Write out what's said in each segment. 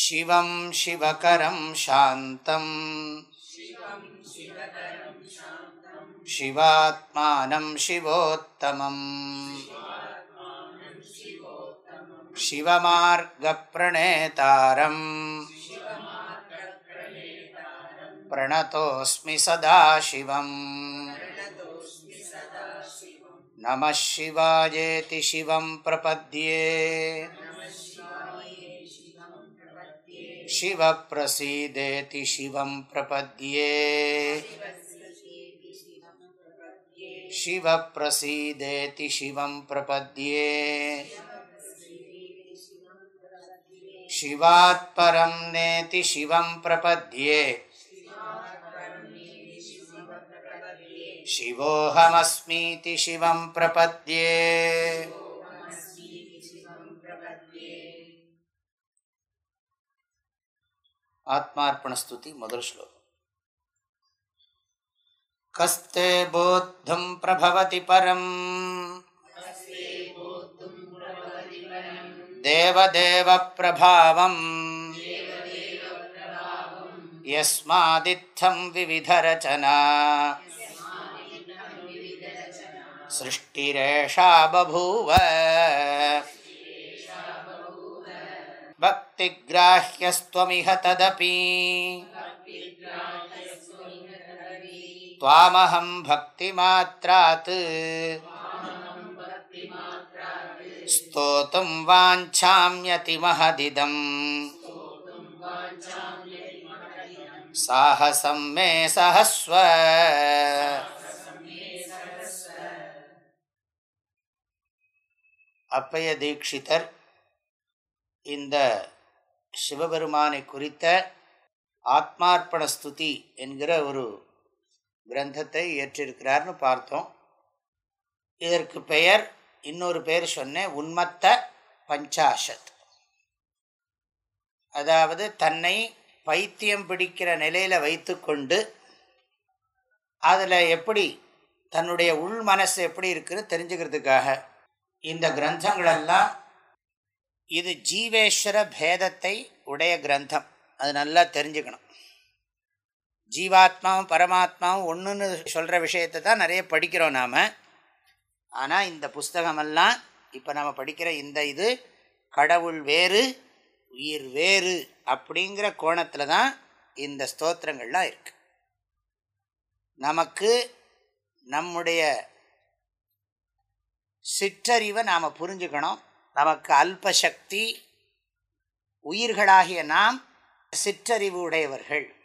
शिवं शिवकरं शान्तम् शिवात्मानं शिवोत्तमम् शिवमार्गप्रणेतारम् प्रणतोऽस्मि सदा शिवम् नमः शिवायेति शिवं प्रपद्ये शिवप्रसीदेति शिवं प्रपद्ये। शिवप्रसीदेति शिवं प्रपद्ये। शिवात्परं नेति शिवं प्रपद्ये। शिवोऽहमस्मीति शिवं प्रपद्ये ఆత్మార్పణ స్థుతి మొదలు శ్లోకం కస్తే బోద్ధం ప్రభవతి పరం దేవదేవ ప్రభావం యస్మాదిత్థం వివిధరచనా सृष्टिरेषा बभूव भक्तिग्राह्यस्त्वमिह तदपि त्वामहं भक्तिमात्रात् स्तोतुं वाञ्छाम्यतिमहदिदम् साहसं मे सहस्व அப்பய தீட்சிதர் இந்த சிவபெருமானை குறித்த ஆத்மார்ப்பண ஸ்துதி என்கிற ஒரு கிரந்தத்தை இயற்றிருக்கிறார்னு பார்த்தோம். இதற்கு பெயர் இன்னொரு பெயர் சொன்னேன் உன்மத்த பஞ்சாஷத் அதாவது தன்னை பைத்தியம் பிடிக்கிற நிலையில் வைத்துக்கொண்டு அதில் எப்படி தன்னுடைய உள் மனசு எப்படி இருக்குன்னு தெரிஞ்சுக்கிறதுக்காக இந்த கிரந்தங்களெல்லாம் இது ஜீவேஸ்வர பேதத்தை உடைய கிரந்தம். அது நல்லா தெரிஞ்சுக்கணும். ஜீவாத்மாவும் பரமாத்மாவும் ஒன்றுன்னு சொல்கிற விஷயத்தை தான் நிறைய படிக்கிறோம் நாம். ஆனால் இந்த புஸ்தகமெல்லாம் இப்போ நம்ம படிக்கிற இந்த இது கடவுள் வேறு உயிர் வேறு அப்படிங்கிற கோணத்தில் தான் இந்த ஸ்தோத்திரங்கள்லாம் இருக்கு. நமக்கு நம்முடைய சிற்றறிவை நாம் புரிஞ்சுக்கணும். நமக்கு அல்பசக்தி உயிர்களாகிய நாம் சிற்றறிவு உடையவர்கள்.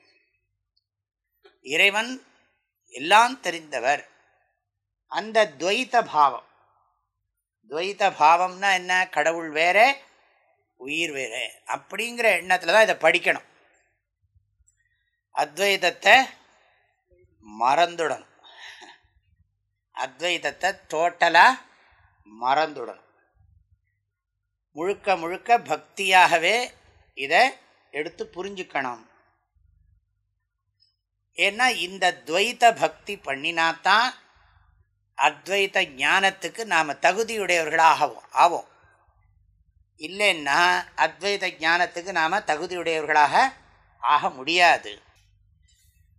இறைவன் எல்லாம் தெரிந்தவர். அந்த துவைத்த பாவம். துவைத்த பாவம்னா என்ன? கடவுள் வேற உயிர் வேறு. அப்படிங்கிற எண்ணத்தில் தான் இதை படிக்கணும். அத்வைதத்தை மறந்துடணும். அத்வைதத்தை டோட்டலாக மறந்துடணும். முழுக்க முழுக்க பக்தியாகவே இதை எடுத்து புரிஞ்சுக்கணும். ஏன்னா இந்த துவைத்த பக்தி பண்ணினாத்தான் அத்வைத ஞானத்துக்கு நாம் தகுதியுடையவர்களாகவும் ஆவோம். இல்லைன்னா அத்வைத ஞானத்துக்கு நாம் தகுதியுடையவர்களாக ஆக முடியாது.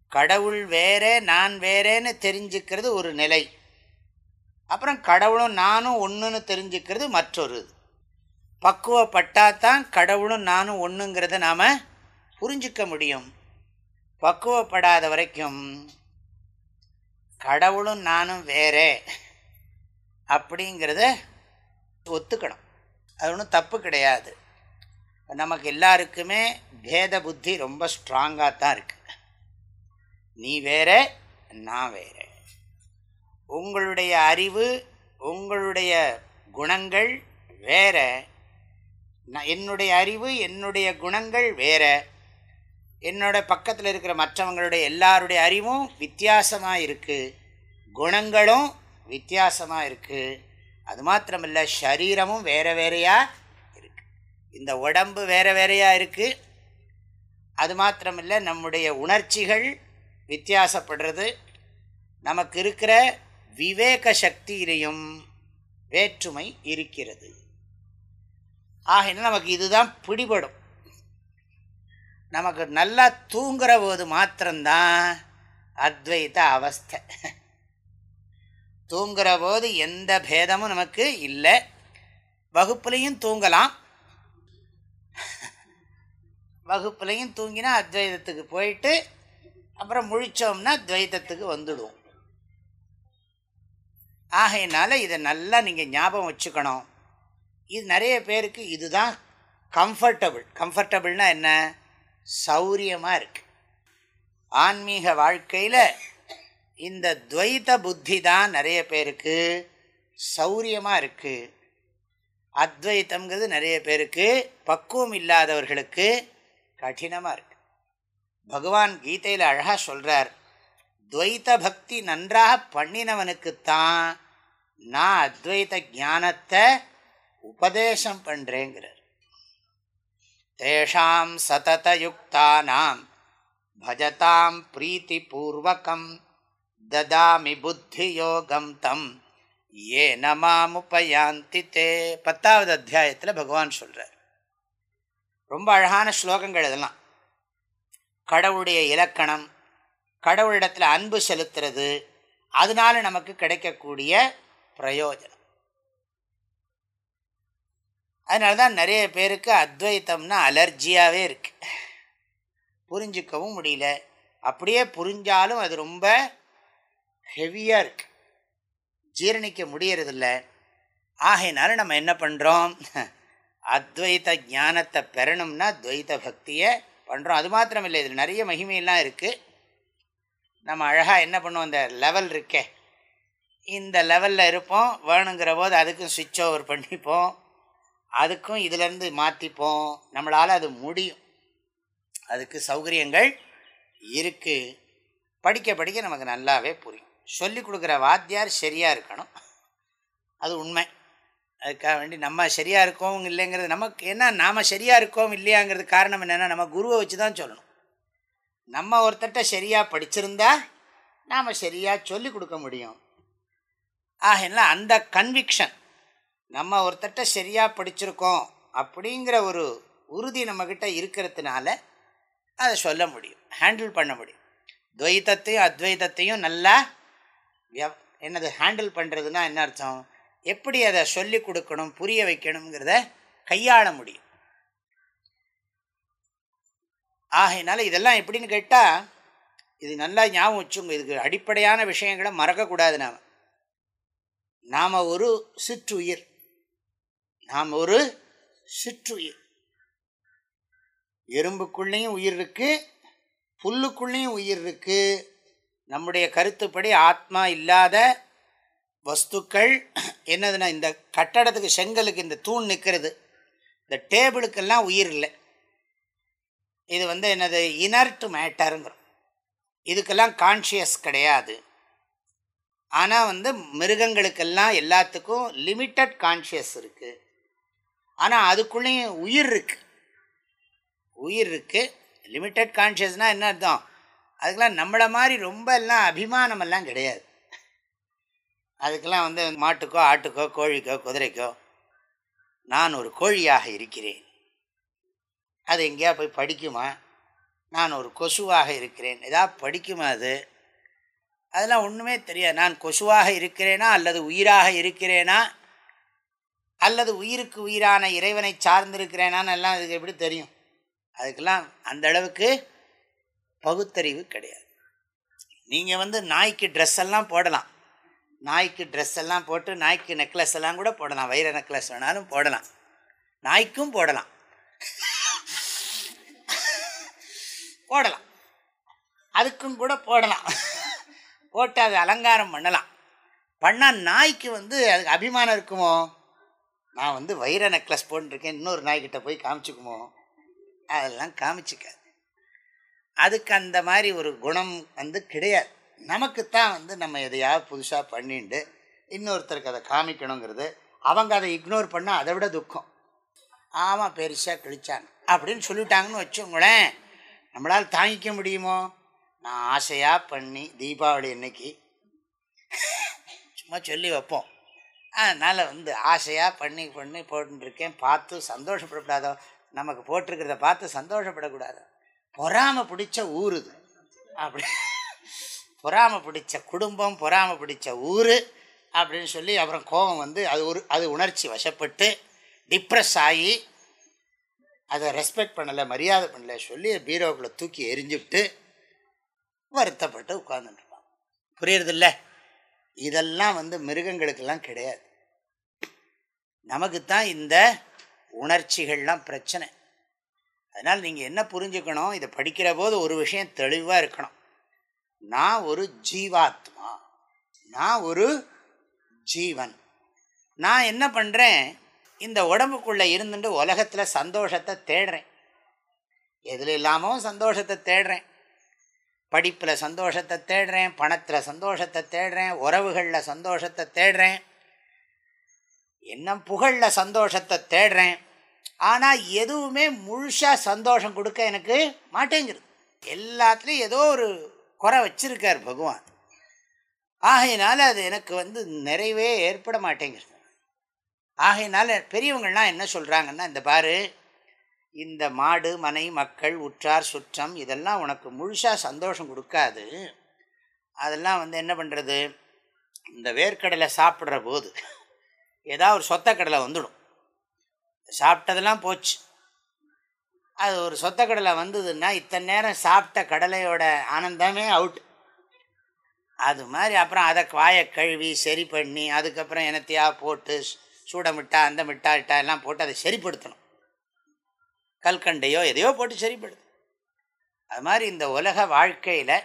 கடவுள் வேறே நான் வேறேன்னு தெரிஞ்சுக்கிறது ஒரு நிலை. அப்புறம் கடவுளும் நானும் ஒன்றுன்னு தெரிஞ்சுக்கிறது மற்றொரு. பக்குவப்பட்டாதான் கடவுளும் நானும் ஒன்றுங்கிறத நாம் புரிஞ்சிக்க முடியும். பக்குவப்படாத வரைக்கும் கடவுளும் நானும் வேறே அப்படிங்கிறத ஒத்துக்கணும். அது ஒன்றும் தப்பு கிடையாது. நமக்கு எல்லாருக்குமே பேத புத்தி ரொம்ப ஸ்ட்ராங்காக தான் இருக்குது நீ வேற நான் வேற. உங்களுடைய அறிவு உங்களுடைய குணங்கள் வேற. நான் என்னுடைய அறிவு என்னுடைய குணங்கள் வேற. என்னோட பக்கத்தில் இருக்கிற மற்றவங்களுடைய எல்லாருடைய அறிவும் வித்தியாசமாக இருக்குது குணங்களும் வித்தியாசமாக இருக்குது அது மாத்திரமில்ல சரீரமும் வேற வேறையாக இருக்குது இந்த உடம்பு வேற வேறையாக இருக்குது அது மாத்திரமில்ல நம்முடைய உணர்ச்சிகள் வித்தியாசப்படுறது. நமக்கு இருக்கிற விவேக சக்தியிலையும் வேற்றுமை இருக்கிறது. ஆகினா நமக்கு இதுதான் பிடிபடும். நமக்கு நல்லா தூங்குற போது மாத்திரம்தான் அத்வைத அவஸ்தை. தூங்குற போது எந்த பேதமும் நமக்கு இல்லை. வகுப்புலையும் தூங்கலாம். வகுப்புலையும் தூங்கினா அத்வைதத்துக்கு போயிட்டு அப்புறம் முழிச்சோம்னா துவைத்தத்துக்கு வந்துடுவோம். ஆகையினால இதை நல்லா நீங்கள் ஞாபகம் வச்சுக்கணும். இது நிறைய பேருக்கு இதுதான் கம்ஃபர்டபுள் கம்ஃபர்டபுள்னா என்ன? சௌரியமாக இருக்குது ஆன்மீக வாழ்க்கையில் இந்த துவைத புத்தி தான் நிறைய பேருக்கு சௌரியமாக இருக்குது அத்வைத்தம்ங்கிறது நிறைய பேருக்கு பக்குவம் இல்லாதவர்களுக்கு கடினமாக இருக்குது பகவான் கீதையில் அழகாக சொல்கிறார் துவைத்த பக்தி நன்றாக பண்ணினவனுக்குத்தான் நான் அத்வைத ஞானத்தை உபதேசம் பண்ணுறேங்கிறார் தேஷாம் சததயுக்தானாம் பஜதாம் பிரீத்தி பூர்வகம் ததாமி புத்தி யோகம் தம் ஏ நமாமுபயாந்தி தே. பத்தாவது அத்தியாயத்தில் பகவான் சொல்கிறார் ரொம்ப அழகான ஸ்லோகங்கள் இதெல்லாம். கடவுளுடைய இலக்கணம் கடவுளிடத்தில் அன்பு செலுத்துறது அதனால நமக்கு கிடைக்கக்கூடிய பிரயோஜனம். அதனால தான் நிறைய பேருக்கு அத்வைத்தம்னா அலர்ஜியாகவே இருக்கு. புரிஞ்சிக்கவும் முடியல. அப்படியே புரிஞ்சாலும் அது ரொம்ப ஹெவியாக இருக்கு. ஜீரணிக்க முடியறதில்ல. ஆகையினால நம்ம என்ன பண்ணுறோம் அத்வைத ஞானத்தை பெறணும்னா துவைத பக்தியை பண்ணுறோம் அது மாத்திரம் இல்லை இதில் நிறைய மகிமையெல்லாம் இருக்குது நம்ம அழகாக என்ன பண்ணுவோம்? இந்த லெவல் இருக்கே. இந்த லெவலில் இருப்போம். வேணுங்கிற போது அதுக்கும் சுவிட்ச் ஓவர் பண்ணிப்போம். அதுக்கும் இதிலேருந்து மாற்றிப்போம் நம்மளால் அது முடியும். அதுக்கு சௌகரியங்கள் இருக்குது படிக்க படிக்க நமக்கு நல்லாவே புரியும். சொல்லி கொடுக்குற வாத்தியார் சரியாக இருக்கணும். அது உண்மை. அதுக்காக வேண்டி நம்ம சரியாக இருக்கோம் இல்லைங்கிறது நமக்கு என்ன நாம் சரியாக இருக்கோம் இல்லையாங்கிறது காரணம் என்னென்னா நம்ம குருவை வச்சு தான் சொல்லணும். நம்ம ஒருத்தட்ட சரியாக படிச்சிருந்தா நாம் சரியாக சொல்லி கொடுக்க முடியும். ஆகினா அந்த கன்விக்ஷன் நம்ம ஒருத்தட்ட சரியாக படிச்சிருக்கோம் அப்படிங்கிற ஒரு உறுதி நம்மக்கிட்ட இருக்கிறதுனால அதை சொல்ல முடியும் ஹேண்டில் பண்ண முடியும். துவைத்தத்தையும் அத்வைதத்தையும் நல்லா என்னது ஹேண்டில் பண்ணுறதுன்னா என்ன அர்த்தம்? எப்படி அதை சொல்லி கொடுக்கணும் புரிய வைக்கணுங்கிறத கையாள முடியும். ஆகையினால இதெல்லாம் எப்படின்னு கேட்டால் இது நல்லா ஞாபகம் வச்சுங்க இதுக்கு அடிப்படையான விஷயங்களை மறக்கக்கூடாது நாம். நாம் ஒரு சிற்றுயிர். நாம் ஒரு சிற்றுயிர். எறும்புக்குள்ளேயும் உயிர் இருக்கு புல்லுக்குள்ளேயும் உயிர் இருக்கு. நம்முடைய கருத்துப்படி ஆத்மா இல்லாத வஸ்துக்கள் என்னதுன்னா இந்த கட்டடத்துக்கு செங்கலுக்கு இந்த தூண் நிற்கிறது இந்த டேபிளுக்கெல்லாம் உயிர் இல்லை. இது வந்து என்னது இனர்ட் மேட்டருங்கிறோம் இதுக்கெல்லாம் கான்ஷியஸ் கிடையாது. ஆனால் வந்து மிருகங்களுக்கெல்லாம் எல்லாத்துக்கும் லிமிட்டட் கான்ஷியஸ் இருக்குது ஆனால் அதுக்குள்ளேயும் உயிர் இருக்குது உயிர் இருக்குது லிமிட்டட் கான்ஷியஸ்னால் என்ன அர்த்தம்? அதுக்கெல்லாம் நம்மளை மாதிரி ரொம்ப எல்லாம் அபிமானமெல்லாம் கிடையாது. அதுக்கெல்லாம் வந்து மாட்டுக்கோ ஆட்டுக்கோ கோழிக்கோ குதிரைக்கோ நான் ஒரு கோழியாக இருக்கிறேன். அது எங்கேயா போய் படிக்குமா? நான் ஒரு கொசுவாக இருக்கிறேன். ஏதாவது படிக்குமா அது? அதெல்லாம் ஒன்றுமே தெரியாது. நான் கொசுவாக இருக்கிறேனா அல்லது உயிராக இருக்கிறேனா? அல்லது உயிருக்கு உயிரான இறைவனை சார்ந்திருக்கிறேனான்னு எல்லாம் அதுக்கு எப்படி தெரியும்? அதுக்கெல்லாம் அந்த அளவுக்கு பகுத்தறிவு கிடையாது. நீங்கள் வந்து நாய்க்கு ட்ரெஸ் எல்லாம் போடலாம். நாய்க்கு ட்ரெஸ் எல்லாம் போட்டு நாய்க்கு நெக்லஸ் எல்லாம் கூட போடலாம். வைர நெக்லஸ் வேணாலும் போடலாம். நாய்க்கும் போடலாம். போடலாம். அதுக்கும் கூட போடலாம். போட்டு அது அலங்காரம் பண்ணலாம். பண்ணால் நாய்க்கு வந்து அதுக்கு அபிமானம் இருக்குமோ? நான் வந்து வைர நெக்லஸ் போட்டுருக்கேன். இன்னொரு நாய்கிட்ட போய் காமிச்சுக்குமோ? அதெல்லாம் காமிச்சிக்காது. அதுக்கு அந்த மாதிரி ஒரு குணம் வந்து கிடையாது. நமக்குத்தான் வந்து நம்ம எதையாவது புதுசாக பண்ணிட்டு இன்னொருத்தருக்கு அதை காமிக்கணுங்கிறது அவங்க அதை இக்னோர் பண்ணால் அதை விட துக்கம். ஆமாம் பெருசாக கிழிச்சாங்க. அப்படின்னு சொல்லிட்டாங்கன்னு வச்சுங்களேன் நம்மளால் தாங்கிக்க முடியுமோ? நான் ஆசையாக பண்ணி தீபாவளி அன்னைக்கு சும்மா சொல்லி வைப்போம். அதனால் வந்து ஆசையாக பண்ணி பண்ணி போட்டுருக்கேன். பார்த்து சந்தோஷப்படக்கூடாதோ. நமக்கு போட்டிருக்கிறத பார்த்து சந்தோஷப்படக்கூடாது. பொறாமல் பிடிச்ச ஊருது. இது அப்படி. பொறாமல் பிடிச்ச குடும்பம் பொறாமல் பிடிச்ச ஊர் அப்படின்னு சொல்லி அப்புறம் கோபம் வந்து அது ஒரு அது உணர்ச்சி வசப்பட்டு டிப்ரெஸ் ஆகி அதை ரெஸ்பெக்ட் பண்ணலை மரியாதை பண்ணலை சொல்லி பீரோக்குள்ளே தூக்கி எரிஞ்சுவிட்டு வருத்தப்பட்டு உட்காந்துட்டுருப்பான் புரியுறதில்ல? இதெல்லாம் வந்து மிருகங்களுக்கெல்லாம் கிடையாது. நமக்கு தான் இந்த உணர்ச்சிகள்லாம் பிரச்சனை. அதனால் நீங்கள் என்ன புரிஞ்சுக்கணும்? இதை படிக்கிற போது ஒரு விஷயம் தெளிவாக இருக்கணும். நான் ஒரு ஜீவாத்மா. நான் ஒரு ஜீவன். நான் என்ன பண்ணுறேன் இந்த உடம்புக்குள்ளே இருந்துட்டு உலகத்தில் சந்தோஷத்தை தேடுறேன். எதில் இல்லாமல் சந்தோஷத்தை தேடுறேன். படிப்பில் சந்தோஷத்தை தேடுறேன் பணத்தில் சந்தோஷத்தை தேடுறேன் உறவுகளில் சந்தோஷத்தை தேடுறேன் என்ன புகழில் சந்தோஷத்தை தேடுறேன். ஆனால் எதுவுமே முழுசாக சந்தோஷம் கொடுக்க எனக்கு மாட்டேங்கிறது. எல்லாத்துலேயும் ஏதோ ஒரு குறை வச்சிருக்கார் பகவான். ஆகையினால அது எனக்கு வந்து நிறைவே ஏற்பட மாட்டேங்கிறது. ஆகையினால பெரியவங்கள்லாம் என்ன சொல்கிறாங்கன்னா இந்த பாரு இந்த மாடு மனை மக்கள் உற்றார் சுற்றம் இதெல்லாம் உனக்கு முழுசாக சந்தோஷம் கொடுக்காது. அதெல்லாம் வந்து என்ன பண்ணுறது இந்த வேர்க்கடலை சாப்பிட்ற போது ஏதாவது ஒரு சொத்தக்கடலை வந்துடும். சாப்பிட்டதெல்லாம் போச்சு. அது ஒரு சொத்தக்கடலை வந்ததுன்னா இத்தனை நேரம் சாப்பிட்ட கடலையோட ஆனந்தமே அவுட் அது மாதிரி அப்புறம் அதை வாயை கழுவி சரி பண்ணி அதுக்கப்புறம் என்னத்தையா போட்டு சூட மிட்டா அந்த மிட்டா இட்டா எல்லாம் போட்டு அதை சரிப்படுத்தணும். கல்கண்டையோ எதையோ போட்டு சரிப்படுது. அது மாதிரி இந்த உலக வாழ்க்கையில்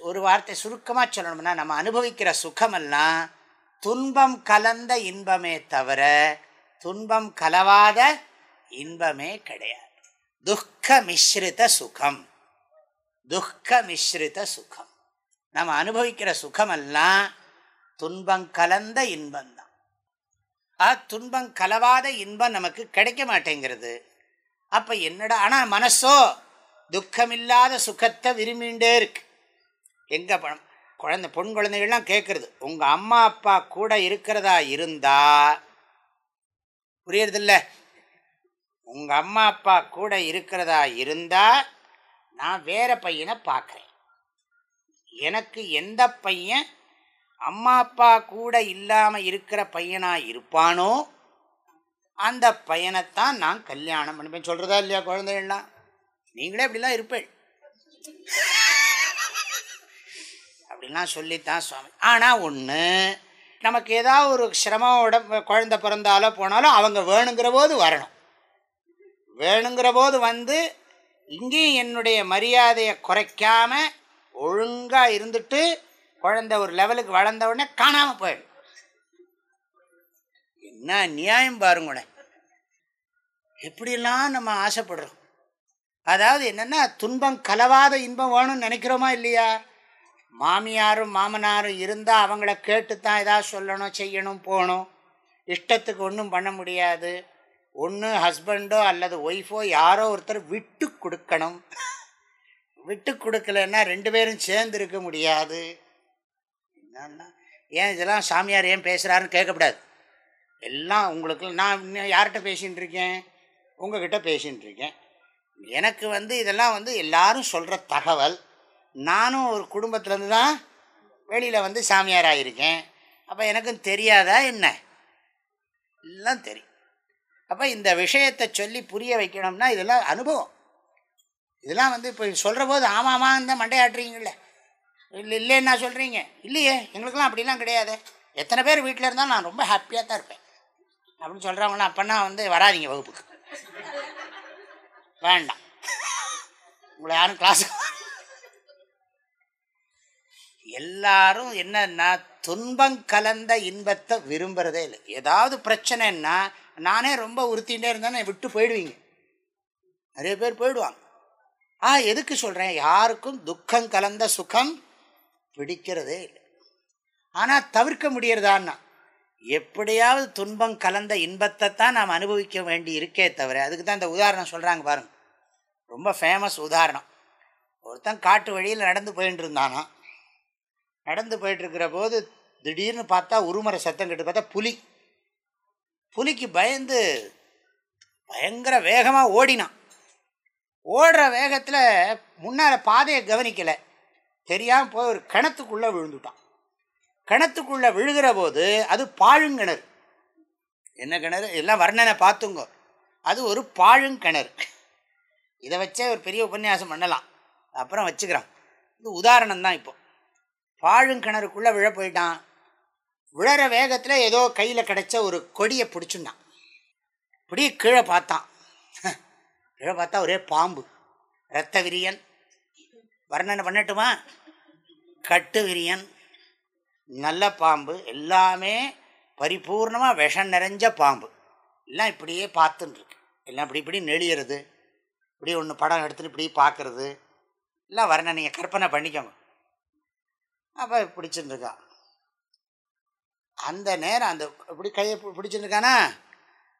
ஒரு வார்த்தை சுருக்கமாக சொல்லணும்னா நம்ம அனுபவிக்கிற சுகமெல்லாம் துன்பம் கலந்த இன்பமே தவிர துன்பம் கலவாத இன்பமே கிடையாது. துக்க மிஸ்ரித சுகம். துக்க மிஸ்ரித சுகம். நம்ம அனுபவிக்கிற சுகமெல்லாம் துன்பம் கலந்த இன்பம்தான். ஆ துன்பம் கலவாத இன்பம் நமக்கு கிடைக்க மாட்டேங்கிறது. அப்போ என்னடா? ஆனால் மனசோ துக்கமில்லாத சுகத்தை விரும்பிகிட்டே இருக்கு. எங்கே பணம் குழந்தை பொன் குழந்தைகள்லாம் கேட்குறது உங்கள் அம்மா அப்பா கூட இருக்கிறதா இருந்தா? புரியறதில்ல. உங்கள் அம்மா அப்பா கூட இருக்கிறதா இருந்தா நான் வேற பையனை பார்க்குறேன் எனக்கு எந்த பையன் அம்மா அப்பா கூட இல்லாமல் இருக்கிற பையனாக இருப்பானோ அந்த பையனைத்தான் நான் கல்யாணம் பண்ணிப்பேன் சொல்கிறதா இல்லையா குழந்தைகள்லாம்? நீங்களே அப்படிலாம் இருப்பேன் அப்படிலாம் சொல்லித்தான் சுவாமி. ஆனால் ஒன்று நமக்கு ஏதாவது ஒரு சிரமம் உடம்பு குழந்த பிறந்தாலோ போனாலும் அவங்க வேணுங்கிற போது வரணும். வேணுங்கிற போது வந்து இங்கேயும் என்னுடைய மரியாதையை குறைக்காம ஒழுங்காக இருந்துட்டு குழந்த ஒரு லெவலுக்கு வளர்ந்த உடனே காணாமல் போயிடும். என்ன நியாயம் பாருங்களேன். எப்படிலாம் நம்ம ஆசைப்படுறோம். அதாவது என்னென்னா துன்பம் கலவாத இன்பம் வேணும்னு நினைக்கிறோமா இல்லையா? மாமியாரும் மாமனாரும் இருந்தால் அவங்கள கேட்டு தான் ஏதாவது சொல்லணும் செய்யணும் போகணும். இஷ்டத்துக்கு ஒன்றும் பண்ண முடியாது. ஒன்று ஹஸ்பண்டோ அல்லது ஒய்ஃபோ யாரோ ஒருத்தர் விட்டு கொடுக்கணும். விட்டு கொடுக்கலன்னா ரெண்டு பேரும் சேர்ந்து இருக்க முடியாது. என்னன்னா ஏன் இதெல்லாம் சாமியார் ஏன் பேசுகிறாருன்னு கேட்கக்கூடாது. எல்லாம் உங்களுக்கு நான் இன்னும் யார்கிட்ட பேசின்னு இருக்கேன் உங்ககிட்ட பேசின்னு இருக்கேன் எனக்கு வந்து இதெல்லாம் வந்து எல்லாரும் சொல்கிற தகவல் நானும் ஒரு குடும்பத்துலேருந்து தான் வெளியில் வந்து சாமியாராக இருக்கேன் அப்போ எனக்கும் தெரியாதா என்ன? எல்லாம் தெரியும். அப்போ இந்த விஷயத்தை சொல்லி புரிய வைக்கணும்னா இதெல்லாம் அனுபவம். இதெல்லாம் வந்து இப்போ சொல்கிற போது ஆமாமா இந்த மண்டையாட்டுறீங்கள இல்லை இல்லைன்னா சொல்கிறீங்க இல்லையே எங்களுக்கெல்லாம் அப்படிலாம் கிடையாது. எத்தனை பேர் வீட்டில் இருந்தால் நான் ரொம்ப ஹாப்பியாக தான் இருப்பேன். அப்படின்னு சொல்கிறவங்கன்னா அப்போனா வந்து வராதிங்க வகுப்புக்கு. வேண்டாம். உங்களை யாரும் கிளாஸ் எல்லாரும் என்னன்னா துன்பம் கலந்த இன்பத்தை விரும்புகிறதே இல்லை. ஏதாவது பிரச்சனைன்னா நானே ரொம்ப உறுத்திகிட்டே இருந்தேன்னு விட்டு போயிடுவீங்க. நிறைய பேர் போயிடுவாங்க. ஆ எதுக்கு சொல்கிறேன் யாருக்கும் துக்கம் கலந்த சுகம் பிடிக்கிறதே இல்லை. ஆனால் தவிர்க்க முடியறதான்னா எப்படியாவது துன்பம் கலந்த இன்பத்தை தான் நாம் அனுபவிக்க வேண்டி இருக்கே தவிர அதுக்கு தான் இந்த உதாரணம் சொல்கிறாங்க பாருங்க. ரொம்ப ஃபேமஸ் உதாரணம். ஒருத்தன் காட்டு வழியில் நடந்து போயிட்டு இருந்தானா? நடந்து போயிட்டுருக்கிற போது திடீர்னு பார்த்தா உருமறை சத்தம் கிட்ட பார்த்தா புலி. புலிக்கு பயந்து பயங்கர வேகமாக ஓடினான். ஓடுற வேகத்தில் முன்னால் பாதையை கவனிக்கலை. தெரியாமல் போய் ஒரு கிணத்துக்குள்ளே விழுந்துட்டான். கிணத்துக்குள்ளே விழுகிற போது அது பாழுங்கிணறு என்ன கிணறு? எல்லாம் வர்ணனை பார்த்துங்க. அது ஒரு பாழுங்கிணறு இதை வச்சே ஒரு பெரிய உபன்யாசம் பண்ணலாம். அப்புறம் வச்சுக்கிறோம். இது உதாரணம் தான் இப்போ. பாழுங்கிணறுக்குள்ளே விழ போயிட்டான். விழற வேகத்தில் ஏதோ கையில் கிடைச்ச ஒரு கொடியை பிடிச்சுட்டான். இப்படி கீழே பார்த்தான். கீழே பார்த்தா ஒரே பாம்பு. இரத்த விரியன். வர்ணனை பண்ணட்டுமா? கட்டு விரியன். நல்ல பாம்பு எல்லாமே பரிபூர்ணமாக விஷம் நிறைஞ்ச பாம்பு. எல்லாம் இப்படியே பார்த்துட்டுருக்கு எல்லாம் இப்படி இப்படி நெளியறது இப்படி ஒன்று படம் எடுத்துட்டு இப்படி பார்க்கறது. எல்லாம் வரணும் நீங்கள் கற்பனை பண்ணிக்கோங்க. அப்போ பிடிச்சிருந்துருக்கான் அந்த நேரம் அந்த இப்படி கையை பிடிச்சிருக்கானா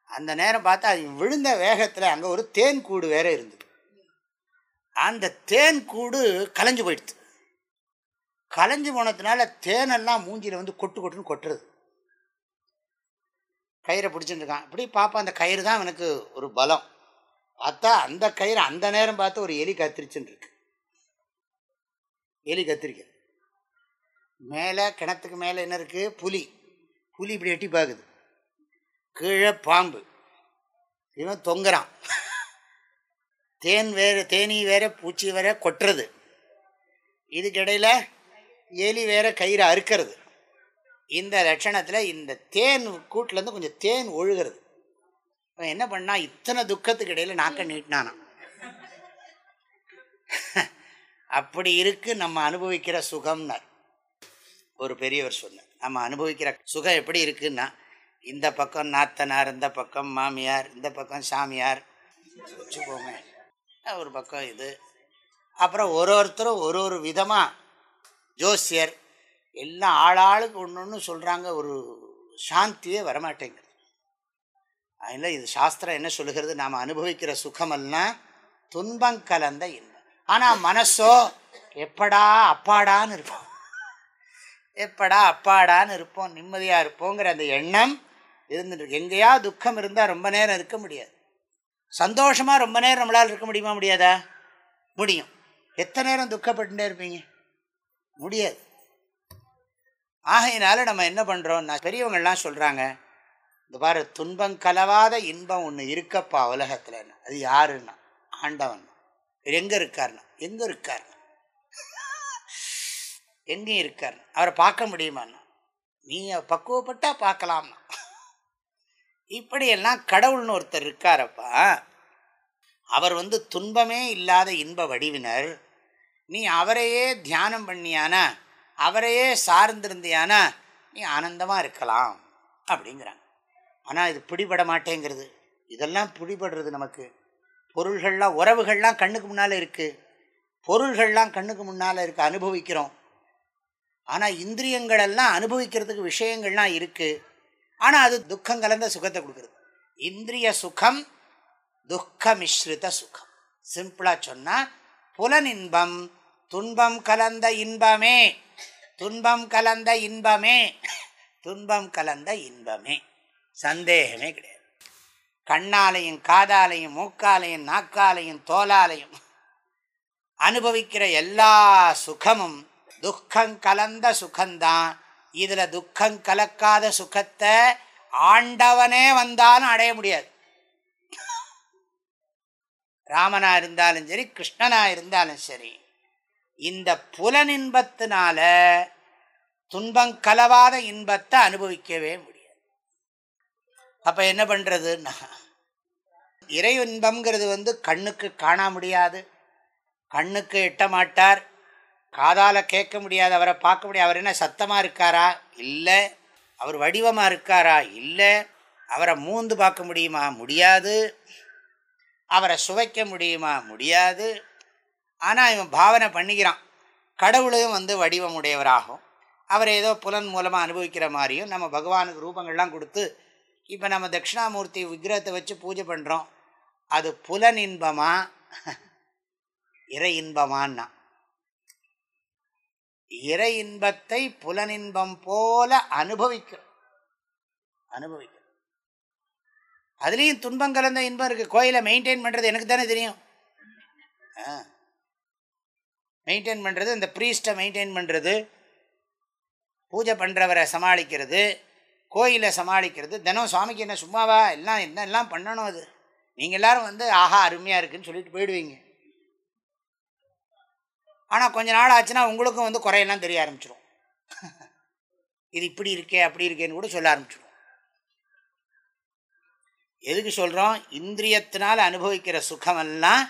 அந்த நேரம் பார்த்தா அது விழுந்த வேகத்தில் அங்கே ஒரு தேன் கூடு வேற இருந்தது. அந்த தேன் கூடு கலைஞ்சு போயிடுது. கலைஞ்சு போனதுனால தேனெல்லாம் மூஞ்சியில் வந்து கொட்டு கொட்டுன்னு கொட்டுறது. கயிறை பிடிச்சிருக்கான் இப்படி பார்ப்பா அந்த கயிறு தான் எனக்கு ஒரு பலம். பார்த்தா அந்த கயிறு அந்த நேரம் பார்த்து ஒரு எலி கத்திரிச்சுன்னு இருக்கு எலி கத்திரிக்க மேலே கிணத்துக்கு மேலே என்ன இருக்குது புலி. புலி இப்படி எட்டி பார்க்குது கீழே பாம்பு. இவன் தொங்குறான். தேன் வேறு தேனி வேற பூச்சி வேற கொட்டுறது. இதுக்கிடையில் எலி வேற கயிறு அறுக்கிறது. இந்த லட்சணத்தில் இந்த தேன் கூட்டிலேருந்து கொஞ்சம் தேன் ஒழுகிறது. அவன் என்ன பண்ணா இத்தனை துக்கத்துக்கு இடையில் நாக்க நீட்டினானான் அப்படி இருக்கு நம்ம அனுபவிக்கிற சுகம்னார். ஒரு பெரியவர் சொன்னார் நம்ம அனுபவிக்கிற சுகம் எப்படி இருக்குன்னா இந்த பக்கம் நாத்தனார் இந்த பக்கம் மாமியார் இந்த பக்கம் சாமியார் வச்சுக்கோங்க ஒரு பக்கம் இது. அப்புறம் ஒரு ஒருத்தரும் ஒரு ஒரு விதமாக ஜோசியர் எல்லாம் ஆளாளுக்கு ஒன்று ஒன்று சொல்கிறாங்க ஒரு சாந்தியே வரமாட்டேங்குது. அதனால் இது சாஸ்திரம் என்ன சொல்லுகிறது? நாம் அனுபவிக்கிற சுகமெல்லாம் துன்பம் கலந்த இன்பம். ஆனால் மனசோ எப்படா அப்பாடான்னு இருப்போம். எப்படா அப்பாடான்னு இருப்போம் நிம்மதியாக இருப்போங்கிற அந்த எண்ணம் இருந்துட்டு எங்கேயா துக்கம் இருந்தால் ரொம்ப நேரம் இருக்க முடியாது. சந்தோஷமாக ரொம்ப நேரம் நம்மளால் இருக்க முடியுமா முடியாதா? முடியும். எத்தனை நேரம் துக்கப்பட்டுட்டே இருப்பீங்க? முடியாது. ஆகையினால நம்ம என்ன பண்ணுறோம் பெரியவங்கள்லாம் சொல்கிறாங்க இந்த பாரு துன்பம் கலவாத இன்பம் ஒன்று இருக்கப்பா உலகத்தில் அது யாருன்னா? ஆண்டவன். எங்கே இருக்காருன்னா? எங்கே இருக்கார்? எங்கேயும் இருக்கார். அவரை பார்க்க முடியுமாண்ணா நீ பக்குவப்பட்டா பார்க்கலாம்னா. இப்படியெல்லாம் கடவுள்னு ஒருத்தர் இருக்காரப்பா. அவர் வந்து துன்பமே இல்லாத இன்ப வடிவினர். நீ அவரையே தியானம் பண்ணியானா? அவரையே சார்ந்திருந்தியானா? நீ ஆனந்தமாக இருக்கலாம் அப்படிங்கிறாங்க. ஆனால் இது பிடிபட மாட்டேங்கிறது. இதெல்லாம் பிடிபடுறது நமக்கு. பொருள்கள்லாம் உறவுகள்லாம் கண்ணுக்கு முன்னால் இருக்குது பொருள்கள்லாம் கண்ணுக்கு முன்னால் இருக்குது அனுபவிக்கிறோம். ஆனால் இந்திரியங்களெல்லாம் அனுபவிக்கிறதுக்கு விஷயங்கள்லாம் இருக்குது ஆனால் அது துக்கம் கலந்த சுகத்தை கொடுக்குறது. இந்திரிய சுகம் துக்க மிஸ்ரித சுகம். சிம்பிளாக சொன்னால் புலனின்பம் துன்பம் கலந்த இன்பமே. துன்பம் கலந்த இன்பமே. துன்பம் கலந்த இன்பமே. சந்தேகமே கிடையாது. கண்ணாலையும் காதாலையும் மூக்காலையும் நாக்காலையும் தோலாலையும் அனுபவிக்கிற எல்லா சுகமும் துக்கம் கலந்த சுகம்தான். இதில் துக்கம் கலக்காத சுகத்தை ஆண்டவனே வந்தாலும் அடைய முடியாது. ராமனா இருந்தாலும் சரி கிருஷ்ணனா இருந்தாலும் சரி இந்த புலனின்பத்தினால துன்பம் கலவாத இன்பத்தை அனுபவிக்கவே முடியாது. அப்போ என்ன பண்ணுறதுன்னா இறை இன்பம்ங்கிறது வந்து கண்ணுக்கு காண முடியாது. கண்ணுக்கு எட்ட மாட்டார். காதால் கேட்க முடியாது. அவரை பார்க்க முடியாது. அவர் என்ன சத்தமாக இருக்காரா? இல்லை. அவர் வடிவமாக இருக்காரா? இல்லை. அவரை மூந்து பார்க்க முடியுமா? முடியாது. அவரை சுவைக்க முடியுமா? முடியாது. ஆனால் இவன் பாவனை பண்ணிக்கிறான். கடவுளையும் வந்து வடிவம் உடையவராகும் அவரை ஏதோ புலன் மூலமாக அனுபவிக்கிற மாதிரியும் நம்ம பகவானுக்கு ரூபங்கள்லாம் கொடுத்து இப்போ நம்ம தட்சிணாமூர்த்தி விக்கிரகத்தை வச்சு பூஜை பண்ணுறோம் அது புலன் இன்பமா? இறை இன்பமான்னா. இறை இன்பத்தை புலனின்பம் போல அனுபவிக்கிறோம். அனுபவிக்கிறோம். அதுலேயும் துன்பம் கலந்த இன்பம் இருக்குது கோயிலை மெயின்டைன் பண்ணுறது எனக்கு தானே தெரியும். ஆ. மெயின்டைன் பண்ணுறது இந்த ப்ரீஸ்ட்டை மெயின்டைன் பண்ணுறது பூஜை பண்ணுறவரை சமாளிக்கிறது கோயிலை சமாளிக்கிறது. தினம் சுவாமிக்கு என்ன சும்மாவா? எல்லாம் என்ன எல்லாம் பண்ணணும் அது? நீங்கள் எல்லாரும் வந்து ஆஹா அருமையாக இருக்குன்னு சொல்லிட்டு போயிடுவீங்க. ஆனால் கொஞ்ச நாள் ஆச்சுன்னா உங்களுக்கும் வந்து குறையெல்லாம் தெரிய ஆரம்பிச்சிடும் இது இப்படி இருக்கே அப்படி இருக்கேன்னு கூட சொல்ல ஆரம்பிச்சிடும் எதுக்கு சொல்கிறோம் இந்திரியத்தினால் அனுபவிக்கிற சுகமெல்லாம்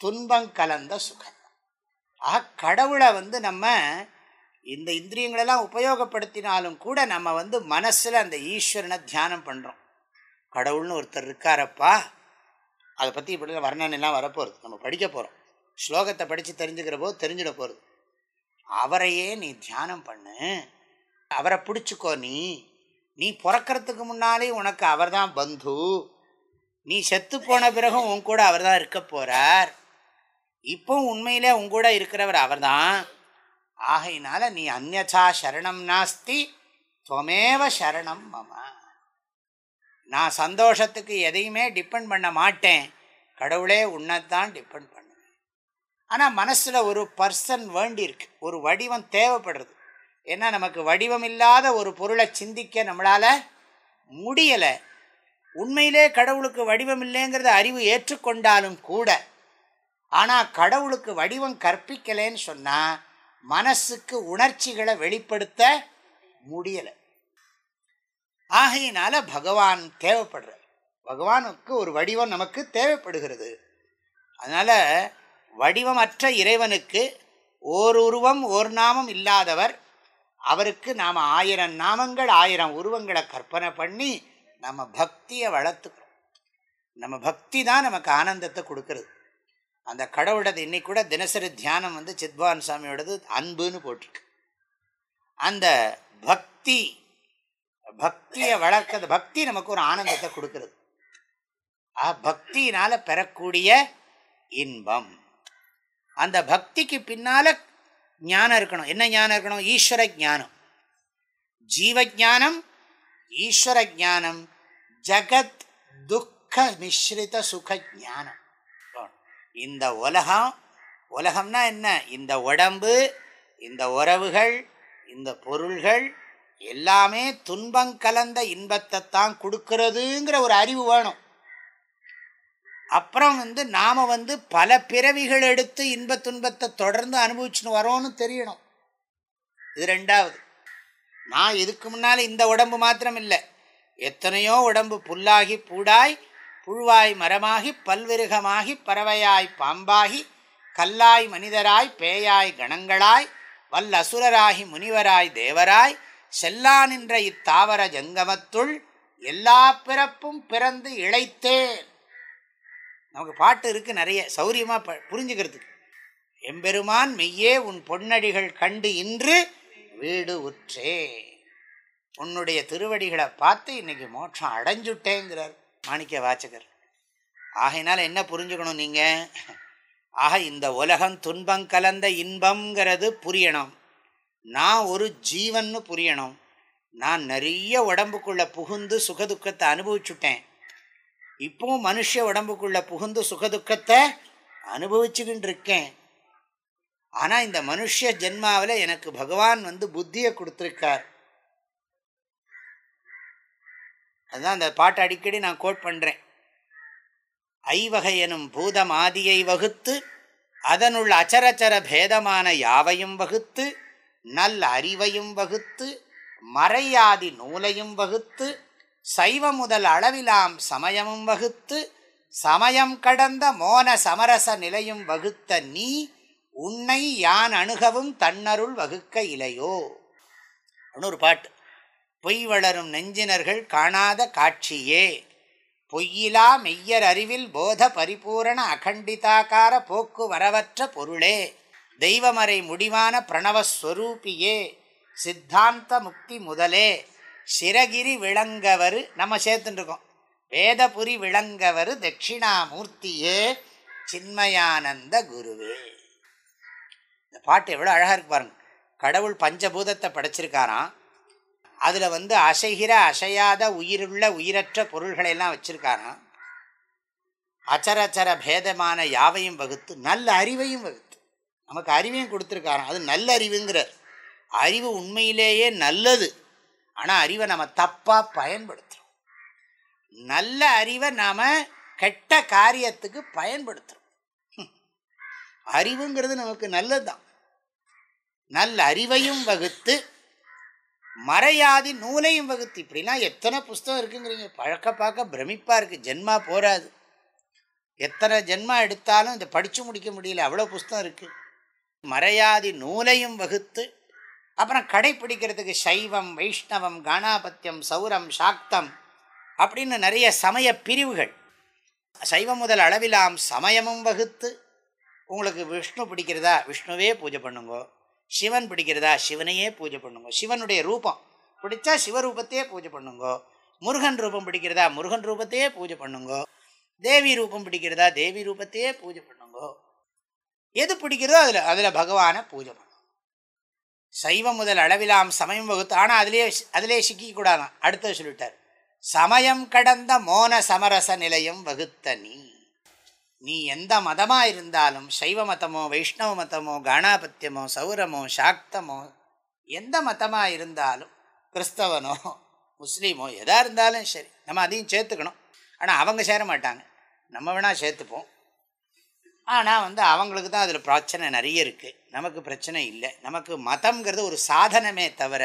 துன்பம் கலந்த சுகம். ஆக கடவுளை வந்து நம்ம இந்த இந்திரியங்களெல்லாம் உபயோகப்படுத்தினாலும் கூட நம்ம வந்து மனசில் அந்த ஈஸ்வரனை தியானம் பண்ணுறோம் கடவுள்னு ஒருத்தர் இருக்காரப்பா அதை பற்றி இப்படி வர்ணனைலாம் வரப்போகிறது நம்ம படிக்க போகிறோம் ஸ்லோகத்தை படித்து தெரிஞ்சுக்கிற போது தெரிஞ்சிட போகிறது அவரையே நீ தியானம் பண்ணு. அவரை பிடிச்சிக்கோ நீ. நீ பிறக்கிறதுக்கு முன்னாலே உனக்கு அவர் தான் பந்து. நீ செத்து போன பிறகும் உன் கூட அவர் தான் இருக்க போகிறார் இப்போ உண்மையிலே உங்கூட இருக்கிறவர் அவர் தான் ஆகையினால நீ அந்நா சரணம் நாஸ்தி துவமேவ சரணம் மம. நான் சந்தோஷத்துக்கு எதையுமே டிபெண்ட் பண்ண மாட்டேன். கடவுளே உன்னைத்தான் டிபெண்ட் பண்ணுவேன். ஆனால் மனசில் ஒரு பர்சன் வேண்டியிருக்கு. ஒரு வடிவம் தேவைப்படுறது. ஏன்னா நமக்கு வடிவம் இல்லாத ஒரு பொருளை சிந்திக்க நம்மளால் முடியலை. உண்மையிலே கடவுளுக்கு வடிவம் இல்லைங்கிறத அறிவு ஏற்றுக்கொண்டாலும் கூட ஆனால் கடவுளுக்கு வடிவம் கற்பிக்கலைன்னு சொன்னால் மனசுக்கு உணர்ச்சிகளை வெளிப்படுத்த முடியலை. ஆகையினால பகவான் தேவைப்படுற பகவானுக்கு ஒரு வடிவம் நமக்கு தேவைப்படுகிறது. அதனால் வடிவமற்ற இறைவனுக்கு ஓர் உருவம் ஓர் நாமம் இல்லாதவர் அவருக்கு நாம் ஆயிரம் நாமங்கள் ஆயிரம் உருவங்களை கற்பனை பண்ணி நம்ம பக்தியை வளர்த்துக்கிறோம். நம்ம பக்தி தான் நமக்கு ஆனந்தத்தை கொடுக்கறது. அந்த கடவுளது இன்னைக்கு கூட தினசரி தியானம் வந்து சித்பவான் சாமியோடது அன்புன்னு போட்டிருக்கு. அந்த பக்தி பக்தியை வளர்க்கிறது பக்தி நமக்கு ஒரு ஆனந்தத்தை கொடுக்கறது. ஆ பக்தியினால பெறக்கூடிய இன்பம். அந்த பக்திக்கு பின்னால ஞானம் இருக்கணும். என்ன ஞானம் இருக்கணும்? ஈஸ்வர ஜானம் ஜீவ ஜானம் ஈஸ்வர ஜானம் ஜகத் துக்க மிஸ்ரித சுக ஜானம் இந்த உலகம் உலகம்னா என்ன? இந்த உடம்பு இந்த உறவுகள் இந்த பொருள்கள் எல்லாமே துன்பம் கலந்த இன்பத்தை தான் கொடுக்கறதுங்கிற ஒரு அறிவு வேணும். அப்புறம் வந்து நாம் வந்து பல பிறவிகள் எடுத்து இன்ப துன்பத்தை தொடர்ந்து அனுபவிச்சுன்னு வரோன்னு தெரியணும். இது ரெண்டாவது. நான் இதுக்கு முன்னால் இந்த உடம்பு மாத்திரம் இல்லை எத்தனையோ உடம்பு புல்லாகி பூடாய் புழுவாய் மரமாகி பல்விருகமாகி பறவையாய் பாம்பாகி கல்லாய் மனிதராய் பேயாய் கணங்களாய் வல்லசுரராகி முனிவராய் தேவராய் செல்லா நின்ற இத்தாவர ஜங்கமத்துள் எல்லா பிறப்பும் பிறந்து இழைத்தேன். நமக்கு பாட்டு இருக்கு நிறைய சௌரியமா புரிஞ்சுக்கிறதுக்கு. எம்பெருமான் மெய்யே உன் பொன்னடிகள் கண்டு இன்று வீடு உற்றே உன்னுடைய திருவடிகளை பார்த்து இன்னைக்கு மோட்சம் அடைஞ்சுட்டேங்கிறார். மாணிக்க வாச்சகர். ஆகையினால் என்ன புரிஞ்சுக்கணும் நீங்கள் ஆக இந்த உலகம் துன்பம் கலந்த இன்பங்கிறது புரியணும். நான் ஒரு ஜீவன்னு புரியணும். நான் நிறைய உடம்புக்குள்ளே புகுந்து சுகதுக்கத்தை அனுபவிச்சுட்டேன். இப்பவும் மனுஷ உடம்புக்குள்ளே புகுந்து சுகதுக்கத்தை அனுபவிச்சுக்கிட்டு இருக்கேன். ஆனால் இந்த மனுஷ ஜென்மாவில் எனக்கு பகவான் வந்து புத்தியை கொடுத்துருக்கார். அதுதான் அந்த பாட்டை அடிக்கடி நான் கோட் பண்ணுறேன் ஐவகை எனும் பூதமாதியை வகுத்து அதனுள் அச்சரச்சர பேதமான யாவையும் வகுத்து நல் அறிவையும் வகுத்து மறையாதி நூலையும் வகுத்து சைவ முதல் அளவிலாம் சமயமும் வகுத்து சமயம் கடந்த மோன சமரச நிலையும் வகுத்த நீ உன்னை யான் அணுகவும் தன்னருள் வகுக்க இலையோ. ஒரு பாட்டு. பொய் வளரும் நெஞ்சினர்கள் காணாத காட்சியே. பொய்யிலா மெய்யர் அறிவில் போத பரிபூரண அகண்டிதாக்கார போக்கு வரவற்ற பொருளே. தெய்வமறை முடிவான பிரணவஸ்வரூபியே. சித்தாந்த முக்தி முதலே. சிரகிரி விளங்கவர் நம்ம சேர்த்துட்டுருக்கோம். வேதபுரி விளங்கவர் தட்சிணாமூர்த்தியே. சின்மயானந்த குருவே. இந்த பாட்டு எவ்வளோ அழகாக இருக்கு பாருங்க. கடவுள் பஞ்சபூதத்தை படைச்சிருக்காராம். அதில் வந்து அசைகிற அசையாத உயிருள்ள உயிரற்ற பொருள்களையெல்லாம் வச்சுருக்காராம் அச்சரச்சர பேதமான யாவையும் வகுத்து நல்ல அறிவையும் வகுத்து. நமக்கு அறிவையும் கொடுத்துருக்காராம் அது நல்ல அறிவுங்கிறார். அறிவு உண்மையிலேயே நல்லது. ஆனால் அறிவை நம்ம தப்பாக பயன்படுத்துகிறோம் நல்ல அறிவை நாம் கெட்ட காரியத்துக்கு பயன்படுத்துகிறோம் அறிவுங்கிறது நமக்கு நல்லது தான் நல்ல அறிவையும் வகுத்து மறையாதி நூலையும் வகுத்து. இப்படிலாம் எத்தனை புஸ்தகம் இருக்குங்கிறீங்க. பழக்க பார்க்க பிரமிப்பாக இருக்குது ஜென்மா போராது எத்தனை ஜென்மா எடுத்தாலும் இதை படித்து முடிக்க முடியல. அவ்வளோ புஸ்தகம் இருக்குது மறையாதி நூலையும் வகுத்து அப்புறம் கடைப்பிடிக்கிறதுக்கு சைவம் வைஷ்ணவம் கணாபத்தியம் சௌரம் சாக்தம் அப்படின்னு நிறைய சமய பிரிவுகள். சைவம் முதல் அளவிலாம் சமயமும் வகுத்து உங்களுக்கு விஷ்ணு பிடிக்கிறதா? விஷ்ணுவே பூஜை பண்ணுங்கோ. சிவன் பிடிக்கிறதா? சிவனையே பூஜை பண்ணுங்க. சிவனுடைய ரூபம். பிடிச்சா சிவரூபத்தையே பூஜை பண்ணுங்கோ. முருகன் ரூபம் பிடிக்கிறதா? முருகன் ரூபத்தையே பூஜை பண்ணுங்கோ. தேவி ரூபம் பிடிக்கிறதா? தேவி ரூபத்தையே பூஜை பண்ணுங்கோ. எது பிடிக்கிறதோ அதில் அதில் பகவானை பூஜை பண்ணும் சைவம் முதல் அளவிலாம் சமயம் வகுத்து ஆனால் அதிலே அதிலே சிக்கிக்கூடாதான். அடுத்தது சொல்லிட்டார் சமயம் கடந்த மோன சமரச நிலையம் வகுத்த நீ. நீ எந்த மதமாக இருந்தாலும் சைவ மதமோ வைஷ்ணவ மதமோ காணாபத்தியமோ சௌரமோ சாக்தமோ எந்த மதமாக இருந்தாலும் கிறிஸ்தவனோ முஸ்லீமோ எதாக இருந்தாலும் சரி நம்ம அதையும் சேர்த்துக்கணும். ஆனால் அவங்க சேர மாட்டாங்க நம்ம வேணால் சேர்த்துப்போம். ஆனால் வந்து அவங்களுக்கு தான் அதில் பிரச்சனை நிறைய இருக்குது நமக்கு பிரச்சனை இல்லை. நமக்கு மதம்ங்கிறது ஒரு சாதனமே தவிர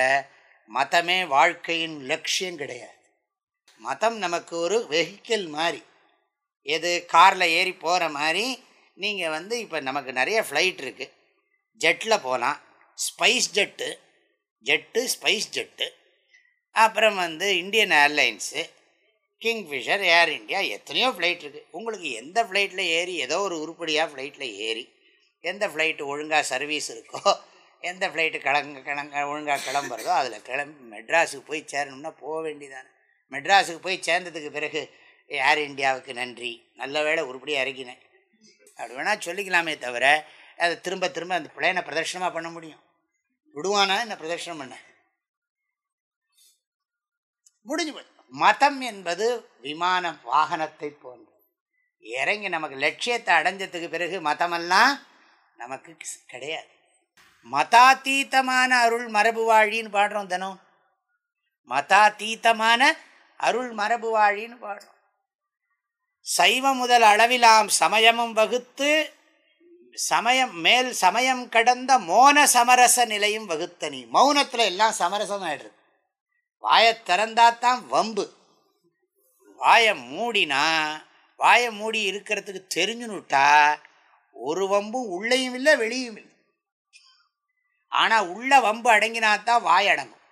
மதமே வாழ்க்கையின் லட்சியம் கிடையாது. மதம் நமக்கு ஒரு வெஹிக்கிள் மாதிரி. எது காரில் ஏறி போகிற மாதிரி நீங்கள் வந்து இப்போ நமக்கு நிறைய ஃப்ளைட் இருக்குது ஜெட்டில் போகலாம் spice jet jet spice jet அப்புறம் வந்து Indian Airlines Kingfisher Air India எத்தனையோ ஃப்ளைட் இருக்குது உங்களுக்கு எந்த ஃப்ளைட்டில் ஏறி ஏதோ ஒரு உருப்படியாக ஃப்ளைட்டில் ஏறி எந்த ஃப்ளைட்டு ஒழுங்காக சர்வீஸ் இருக்கோ எந்த ஃப்ளைட்டு கிளங்க கிளங்க ஒழுங்காக கிளம்புறதோ அதில் கிளம்பி மெட்ராஸுக்கு போய் சேரணும்னா போக வேண்டியதானே. மெட்ராஸுக்கு போய் சேர்ந்ததுக்கு பிறகு ஏர் இந்தியாவுக்கு நன்றி. நல்ல வேலை உருப்படியாக இறக்கினேன். அப்படி வேணால் சொல்லிக்கலாமே தவிர அதை திரும்ப திரும்ப அந்த பிள்ளையனை பிரதர்ஷனமாக பண்ண முடியும். விடுவானா? என்ன பிரதர்ஷனம் பண்ண? முடிஞ்சு மதம் என்பது விமான வாகனத்தை போன்றது இறங்கி நமக்கு லட்சியத்தை அடைஞ்சதுக்கு பிறகு மதமெல்லாம் நமக்கு கிடையாது. மதாத்தீத்தமான அருள் மரபு வாழின்னு பாடுறோம் தினம். மதாத்தீத்தமான அருள் மரபு வாழின்னு பாடுறோம். சைவ முதல் அளவிலாம் சமயமும் வகுத்து சமயம் மேல் சமயம் கடந்த மோன சமரச நிலையும் வகுத்த நீ. மௌனத்தில் எல்லாம் சமரசம் ஆயிடுது. வாயை திறந்தாத்தான் வம்பு. வாயை மூடினா வாயை மூடி இருக்கிறதுக்கு தெரிஞ்சுனுட்டா ஒரு வம்பும் உள்ளேயும் இல்லை வெளியும் இல்லை. ஆனால் உள்ள வம்பு அடங்கினாத்தான் வாய் அடங்கும்.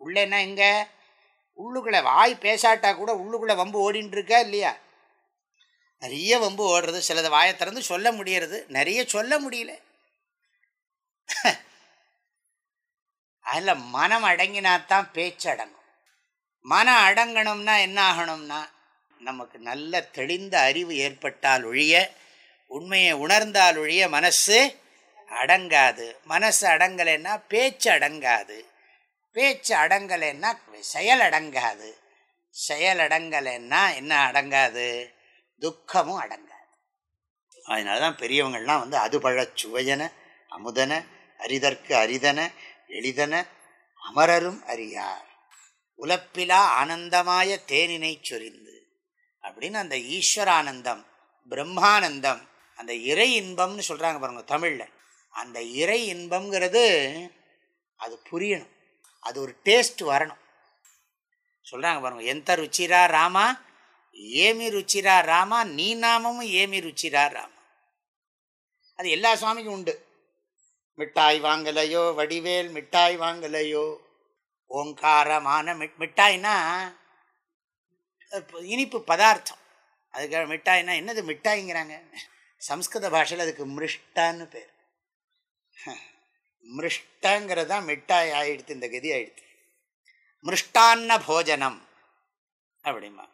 உள்ளேன்னா என்ன எங்கே? உள்ளுக்குள்ளே வாய் பேசாட்டா கூட உள்ளுக்குள்ளே வம்பு ஓடின்னு இருக்கா இல்லையா? நிறைய வம்பு ஓடுறது சிலதை வாயை திறந்து சொல்ல முடியறது நிறைய சொல்ல முடியல. அதில் மனம் அடங்கினாத்தான் பேச்சு அடங்கும். மனம் அடங்கணும்னா என்ன ஆகணும்னா நமக்கு நல்ல தெளிந்த அறிவு ஏற்பட்டால் ஒழிய உண்மையை உணர்ந்தால் ஒழிய மனசு அடங்காது. மனசு அடங்கலைன்னா பேச்சு அடங்காது. பேச்சு அடங்கலைன்னா செயல் அடங்காது. செயல் அடங்கலைன்னா என்ன அடங்காது? துக்கமும் அடங்காது. அதனால தான் பெரியவங்கள்லாம் வந்து அது பழச் சுவையன அமுதன அரிதற்கு அரிதன எளிதன அமரரும் அறியார். உலப்பிலா ஆனந்தமாய தேனினை சொரிந்து. அப்படின்னு அந்த ஈஸ்வரானந்தம் பிரம்மானந்தம் அந்த இறை இன்பம்னு சொல்கிறாங்க பாருங்க தமிழில். அந்த இறை இன்பம்ங்கிறது அது புரியணும். அது ஒரு டேஸ்ட் வரணும். சொல்கிறாங்க பாருங்க எந்த ருச்சிரா ராமா? ஏமி ருச்சிரா ராமா நீ நாமமும் ஏமி ருச்சிரா ராமா. அது எல்லா சுவாமிக்கும் உண்டு. மிட்டாய் வாங்கலையோ வடிவேல் மிட்டாய் வாங்கலையோ ஓங்காரமான மிட் மிட்டாய்னா இனிப்பு பதார்த்தம். அதுக்காக மிட்டாய்னா என்னது மிட்டாய்ங்கிறாங்க? சம்ஸ்கிருத பாஷையில் அதுக்கு மிருஷ்டான்னு பேர். மிருஷ்டங்கிறது தான் மிட்டாய் ஆயிடுத்து இந்த கதி ஆயிடுத்து. மிருஷ்டான்ன போஜனம் அப்படிமா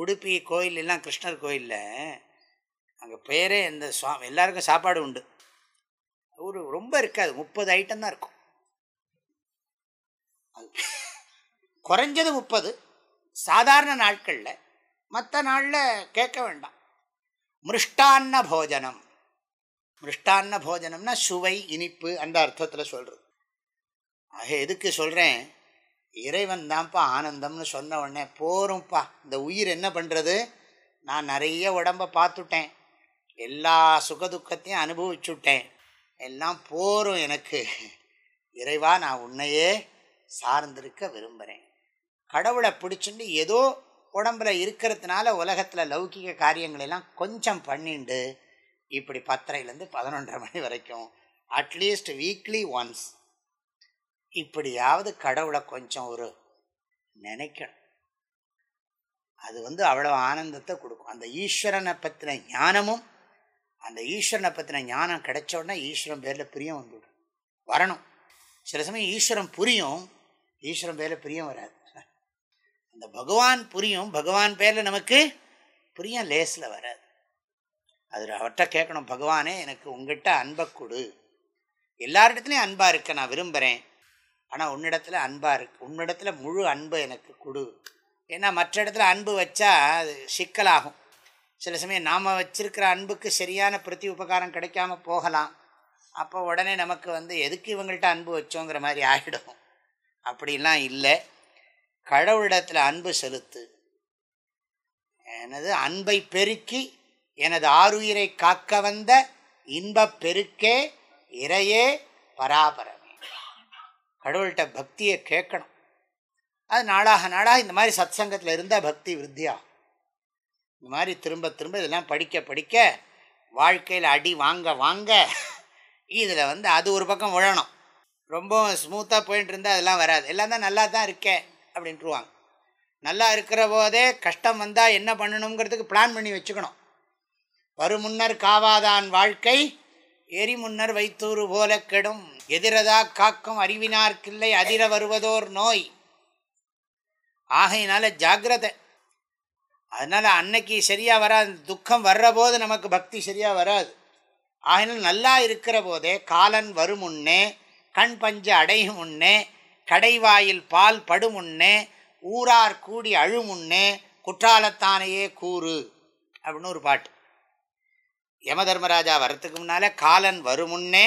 உடுப்பி கோயில் எல்லாம் கிருஷ்ணர் கோயிலில் அங்கே பேரே இந்த சுவா எல்லாருக்கும் சாப்பாடு உண்டு. ஒரு ரொம்ப இருக்காது முப்பது ஐட்டம் தான் இருக்கும். அது குறைஞ்சது முப்பது. சாதாரண நாட்களில் மற்ற நாளில் கேட்க வேண்டாம். மிருஷ்டான்ன போஜனம். மிருஷ்டான்ன போஜனம்னா சுவை இனிப்பு அந்த அர்த்தத்தில் சொல்கிறது ஆக எதுக்கு சொல்கிறேன் இறைவன் தான்ப்பா ஆனந்தம்னு சொன்ன உடனே போரும்ப்பா இந்த உயிர் என்ன பண்ணுறது நான் நிறைய உடம்பை பார்த்துட்டேன். எல்லா சுகதுக்கத்தையும் அனுபவிச்சுட்டேன். எல்லாம் போரும் எனக்கு. இறைவா நான் உன்னையே சார்ந்திருக்க விரும்புகிறேன் கடவுளை பிடிச்சிட்டு ஏதோ உடம்புல இருக்கிறதுனால உலகத்தில் லௌகிக காரியங்களெல்லாம் கொஞ்சம் பண்ணிண்டு இப்படி பத்தரைலேருந்து பதினொன்றரை மணி வரைக்கும் அட்லீஸ்ட் வீக்லி ஒன்ஸ் இப்படியாவது கடவுளை கொஞ்சம் ஒரு நினைக்கணும். அது வந்து அவ்வளோ ஆனந்தத்தை கொடுக்கும். அந்த ஈஸ்வரனை பற்றின ஞானமும் அந்த ஈஸ்வரனை பற்றின ஞானம் கிடைச்ச உடனே ஈஸ்வரன் பேரில் பிரியம் வந்துவிடும் வரணும். சில சமயம் ஈஸ்வரன் புரியும் ஈஸ்வரன் பேரில் பிரியம் வராது. அந்த பகவான் புரியும் பகவான் பேரில் நமக்கு பிரியம் லேஸில் வராது. அது அவர்கிட்ட கேட்கணும் பகவானே எனக்கு உங்ககிட்ட அன்பை கொடு. எல்லாரிடத்துலையும் அன்பாக இருக்க நான் விரும்புகிறேன் ஆனால் உன்னிடத்துல அன்பாக இருக்குது உன்னிடத்துல முழு அன்பு எனக்கு கொடு. ஏன்னா மற்ற இடத்துல அன்பு வச்சா அது சிக்கலாகும். சில சமயம் நாம் வச்சிருக்கிற அன்புக்கு சரியான பிரதி உபகாரம் கிடைக்காம போகலாம். அப்போ உடனே நமக்கு வந்து எதுக்கு இவங்கள்ட்ட அன்பு வச்சோங்கிற மாதிரி ஆகிடும் அப்படிலாம் இல்லை. கடவுளிடத்தில் அன்பு செலுத்து. எனது அன்பை பெருக்கி எனது ஆறுயிரை காக்க வந்த இன்பப் பெருக்கே இறையே பராபரம் கடவுள்கிட்ட பக்தியை கேட்கணும். அது நாளாக நாளாக இந்த மாதிரி சத் சங்கத்தில் இருந்தால் பக்தி விருத்தியாகும். இந்த மாதிரி திரும்ப திரும்ப இதெல்லாம் படிக்க படிக்க வாழ்க்கையில் அடி வாங்க வாங்க இதில் வந்து அது ஒரு பக்கம் விழணும் ரொம்ப ஸ்மூத்தாக போயிட்டு இருந்தால் அதெல்லாம் வராது. எல்லாம் தான் நல்லா தான் இருக்கேன் அப்படின்ட்டுருவாங்க. நல்லா இருக்கிற போதே கஷ்டம் வந்தால் என்ன பண்ணணுங்கிறதுக்கு பிளான் பண்ணி வச்சுக்கணும். வரும் முன்னர் காவாதான் வாழ்க்கை எரி முன்னர் வைத்தூறு போல கெடும். எதிரதா காக்கும் அறிவினார்க்கில்லை அதிர வருவதோர் நோய். ஆகையினால ஜாக்கிரதை அதனால் அன்னைக்கு சரியாக வராது. துக்கம் வர்ற போது நமக்கு பக்தி சரியாக வராது. ஆகினால் நல்லா இருக்கிற போதே காலன் வரும் முன்னே கண் பஞ்ச அடையும் முன்னே கடைவாயில் பால் படும் முன்னே ஊரார் கூடி அழுமுன்னே குற்றாலத்தானையே கூறு. அப்படின்னு ஒரு பாட்டு. யம தர்மராஜா வரத்துக்கு முன்னால் காலன் வரும் முன்னே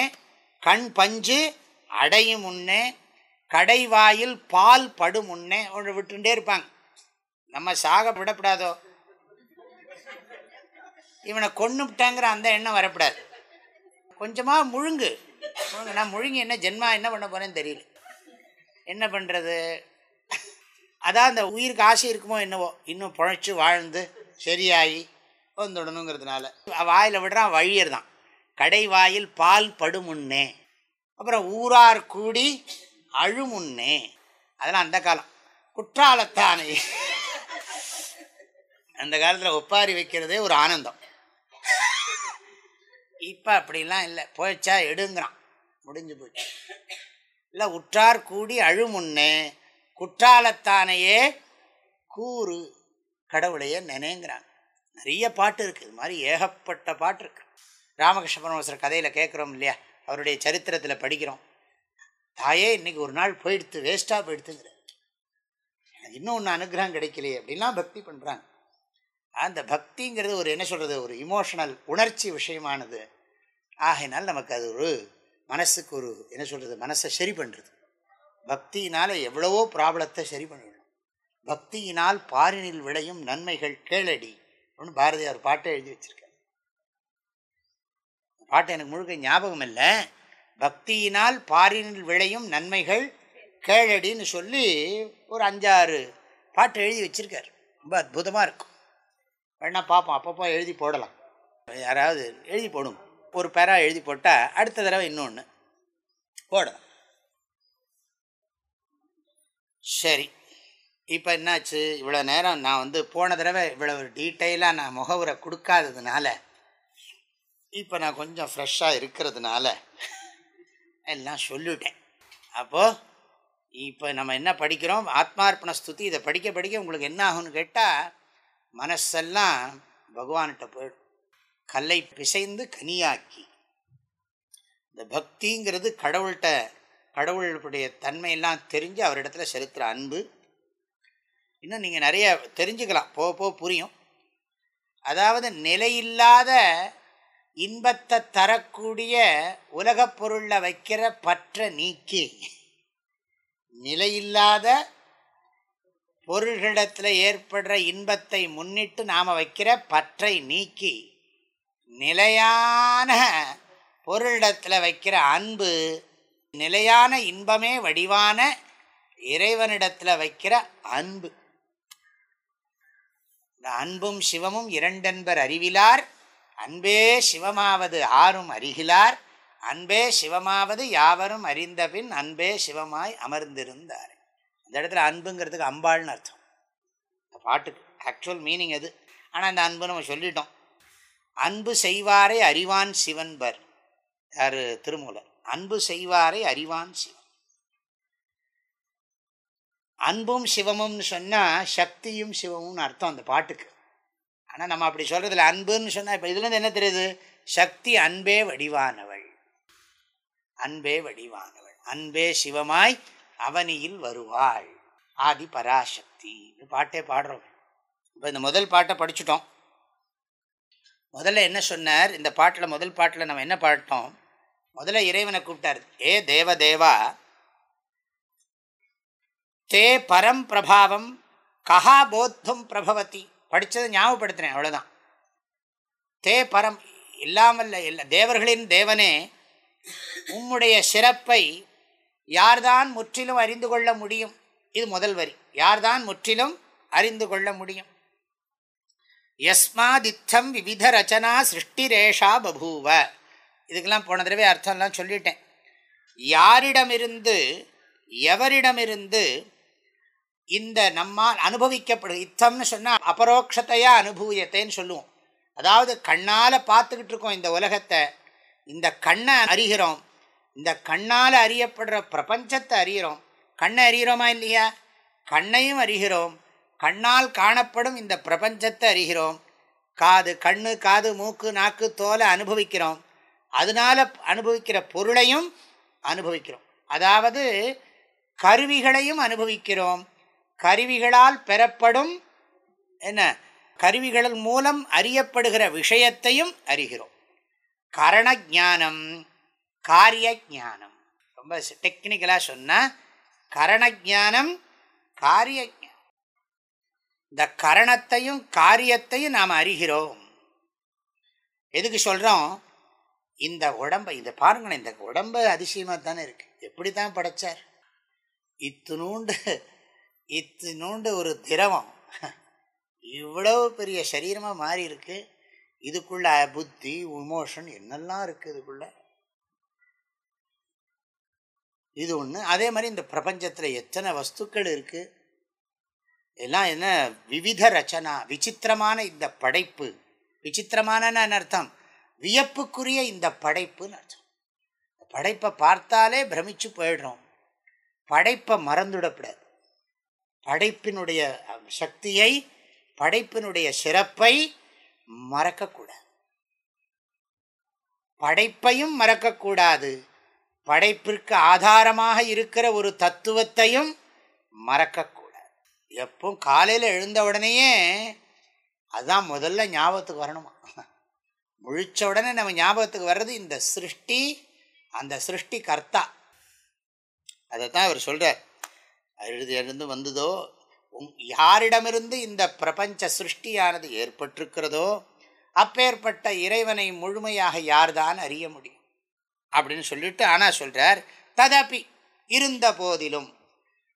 கண் பஞ்சு அடையும் முன்னே கடைவாயில் பால் படும் முன்னே ஒன்று விட்டுட்டே இருப்பாங்க. நம்ம சாக விடப்படாதோ? இவனை கொண்டுட்டாங்கிற அந்த எண்ணம் வரப்படாது. கொஞ்சமாக முழுங்கு. முழுங்கு நான் முழுங்கி என்ன ஜென்மா என்ன பண்ண போகிறேன்னு தெரியல. என்ன பண்ணுறது அதான் அந்த உயிருக்கு ஆசை இருக்குமோ என்னவோ? இன்னும் புழைச்சி வாழ்ந்து சரியாகி வந்துடணுங்கிறதுனால வாயில் விடுறான் வழியர் தான் கடை வாயில் பால் படுமுன்னே. அப்புறம் ஊரார் கூடி அழுமுன்னே. அதெல்லாம் அந்த காலம். குற்றாலத்தானே. அந்த காலத்தில் ஒப்பாரி வைக்கிறதே ஒரு ஆனந்தம். இப்போ அப்படிலாம் இல்லை. போயிச்சா எடுங்கிறான். முடிஞ்சு போச்சு இல்லை உற்றார் கூடி அழுமுன்னே. குற்றாலத்தானையே கூறு. கடவுளையே நினைங்கிறாங்க நிறைய பாட்டு இருக்குது இது மாதிரி ஏகப்பட்ட பாட்டு இருக்கு. ராமகிருஷ்ண பரமேஸ்வரர் கதையில் கேட்குறோம் இல்லையா? அவருடைய சரித்திரத்தில் படிக்கிறோம். தாயே இன்னைக்கு ஒரு நாள் போயிடுத்து வேஸ்ட்டாக போயிடுத்துங்கிற. எனக்கு இன்னும் ஒன்று அனுகிரகம் கிடைக்கலையே அப்படின்லாம் பக்தி பண்ணுறாங்க அந்த பக்திங்கிறது ஒரு என்ன சொல்கிறது ஒரு இமோஷனல் உணர்ச்சி விஷயமானது. ஆகையினால் நமக்கு அது ஒரு மனசுக்கு ஒரு என்ன சொல்கிறது மனசை சரி பண்ணுறது பக்தியினால் எவ்வளவோ ப்ராப்ளத்தை சரி பண்ணிடணும் பக்தியினால் பாரினில் விளையும் நன்மைகள் கேளடி. ஒன்று பாரதியார் பாட்டை எழுதி வச்சிருக்காரு. பாட்டு எனக்கு முழுக்க ஞாபகம் இல்லை. பக்தியினால் பாரினில் விளையும் நன்மைகள் கேழடின்னு சொல்லி ஒரு அஞ்சாறு பாட்டு எழுதி வச்சிருக்கார். ரொம்ப அற்புதமாக இருக்கும். வேணா பார்ப்போம் அப்பப்போ எழுதி போடலாம். யாராவது எழுதி போடும். ஒரு பேரா எழுதி போட்டால் அடுத்த தடவை இன்னொன்று போடலாம். சரி. இப்போ என்னாச்சு? இவ்வளோ நேரம் நான் வந்து போன தடவை இவ்வளோ ஒரு டீட்டெயிலாக நான் முகவுரை கொடுக்காததுனால இப்போ நான் கொஞ்சம் ஃப்ரெஷ்ஷாக இருக்கிறதுனால எல்லாம் சொல்லிவிட்டேன் அப்போது இப்போ நம்ம என்ன படிக்கிறோம்? ஆத்மார்ப்பண ஸ்துதி. இதை படிக்க படிக்க உங்களுக்கு என்ன ஆகும்னு கேட்டால் மனசெல்லாம் பகவான்கிட்ட போயிடும். கல்லை பிசைந்து கனியாக்கி. இந்த பக்திங்கிறது கடவுள்கிட்ட கடவுளுடைய தன்மையெல்லாம் தெரிஞ்சு அவரிடத்துல செலுத்துகிற அன்பு இன்னும் நீங்கள் நிறைய தெரிஞ்சுக்கலாம். போக போக புரியும். அதாவது நிலையில்லாத இன்பத்தை தரக்கூடிய உலகப் பொருளில் வைக்கிற பற்ற நீக்கி நிலையில்லாத பொருள்களிடத்தில் ஏற்படுற இன்பத்தை முன்னிட்டு நாம் வைக்கிற பற்றை நீக்கி நிலையான பொருளிடத்தில் வைக்கிற அன்பு நிலையான இன்பமே வடிவான இறைவனிடத்தில் வைக்கிற அன்பு. இந்த அன்பும் சிவமும் இரண்டென்பர் அறிவிலார். அன்பே சிவமாவது ஆறும் அறிகிலார். அன்பே சிவமாவது யாவரும் அறிந்தபின் அன்பே சிவமாய் அமர்ந்திருந்தார். இந்த இடத்துல அன்புங்கிறதுக்கு அம்பாள்னு அர்த்தம். இந்த பாட்டுக்கு ஆக்சுவல் மீனிங் அது ஆனால் அந்த அன்பு நம்ம சொல்லிட்டோம். அன்பு செய்வாரை அறிவான் சிவன்பர். யார்? திருமூலர். அன்பு செய்வாரை அறிவான் சிவன். அன்பும் சிவமும்னு சொன்னால் சக்தியும் சிவமும்னு அர்த்தம் அந்த பாட்டுக்கு. ஆனால் நம்ம அப்படி சொல்கிறதுல அன்புன்னு சொன்னால் இப்போ இதுலேருந்து என்ன தெரியுது? சக்தி அன்பே வடிவானவள். அன்பே வடிவானவள். அன்பே சிவமாய் அவனியில் வருவாள். ஆதி பராசக்தி. பாட்டே பாடுறோம். இப்போ இந்த முதல் பாட்டை படிச்சுட்டோம். முதல்ல என்ன சொன்னார்? இந்த பாட்டில் முதல் பாட்டில் நம்ம என்ன பாட்டோம்? முதல்ல இறைவனை கூப்பிட்டார். ஏ தேவ தேவா தே பரம் பிரபாவம் கஹா போத்தும் பிரபவதி. படித்ததை ஞாபகப்படுத்தினேன் அவ்வளோதான் தே பரம் இல்லாமல் இல்லை தேவர்களின் தேவனே உம்முடைய சிறப்பை யார்தான் முற்றிலும் அறிந்து கொள்ள முடியும்? இது முதல் வரி. யார்தான் முற்றிலும் அறிந்து கொள்ள முடியும்? யஸ்மாதித்தம் விவித ரச்சனா சிருஷ்டிரேஷா பபூவ. இதுக்கெல்லாம் போன தடவை அர்த்தம்லாம் சொல்லிட்டேன். யாரிடமிருந்து எவரிடமிருந்து இந்த நம்மால் அனுபவிக்கப்படும் இத்தம்னு சொன்னால் அபரோக்ஷத்தையாக அனுபவியத்தைன்னு சொல்லுவோம். அதாவது கண்ணால் பார்த்துக்கிட்டு இருக்கோம் இந்த உலகத்தை. இந்த கண்ணை அறிகிறோம். இந்த கண்ணால் அறியப்படுற பிரபஞ்சத்தை அறிகிறோம். கண்ணை அறிகிறோமா இல்லையா? கண்ணையும் அறிகிறோம். கண்ணால் காணப்படும் இந்த பிரபஞ்சத்தை அறிகிறோம். காது கண்ணு காது மூக்கு நாக்கு தோலை அனுபவிக்கிறோம். அதனால் அனுபவிக்கிற பொருளையும் அனுபவிக்கிறோம். அதாவது கருவிகளையும் அனுபவிக்கிறோம். கருவிகளால் பெறப்படும் என்ன? கருவிகள் மூலம் அறியப்படுகிற விஷயத்தையும் அறிகிறோம். கரண ஜானம் காரிய ஜானம் ரொம்ப டெக்னிக்கலாக சொன்னால் கரண ஜானம் காரிய இந்த கரணத்தையும் காரியத்தையும் நாம் அறிகிறோம். எதுக்கு சொல்கிறோம் இந்த உடம்பை இதை பாருங்களேன் இந்த உடம்பு அதிசயமாக தானே இருக்குது எப்படி தான் படைச்சார்? இத்தினூண்டு இத்தினோண்டு ஒரு திரவம். இவ்வளவு பெரிய சரீரமாக மாறி இருக்கு. இதுக்குள்ள புத்தி இமோஷன் என்னெல்லாம் இருக்குது இதுக்குள்ள? இது ஒன்று அதே மாதிரி இந்த பிரபஞ்சத்தில் எத்தனை வஸ்துக்கள் இருக்குது எல்லாம் என்ன? விவித ரச்சனா விசித்திரமான இந்த படைப்பு. விசித்திரமான அர்த்தம்? வியப்புக்குரிய இந்த படைப்புன்னு அர்த்தம். படைப்பை பார்த்தாலே பிரமிச்சு போயிடுறோம். படைப்பை மறந்துடப்படாது படைப்பினுடைய சக்தியை படைப்பினுடைய சிறப்பை மறக்கக்கூடாது. படைப்பையும் மறக்கக்கூடாது. படைப்பிற்கு ஆதாரமாக இருக்கிற ஒரு தத்துவத்தையும் மறக்கக்கூடாது. எப்போ காலையில் எழுந்த உடனேயே அதுதான் முதல்ல ஞாபகத்துக்கு வரணுமா? முழிச்ச உடனே நம்ம ஞாபகத்துக்கு வர்றது இந்த சிருஷ்டி அந்த சிருஷ்டி கர்த்தா. அதை தான் அவர் சொல்கிறார் எழுது வந்ததோ யாரிடமிருந்து இந்த பிரபஞ்ச சிருஷ்டியானது ஏற்பட்டிருக்கிறதோ அப்பேற்பட்ட இறைவனை முழுமையாக யார்தான் அறிய முடியும்? அப்படின்னு சொல்லிட்டு ஆனால் சொல்கிறார் ததப்பி இருந்த போதிலும்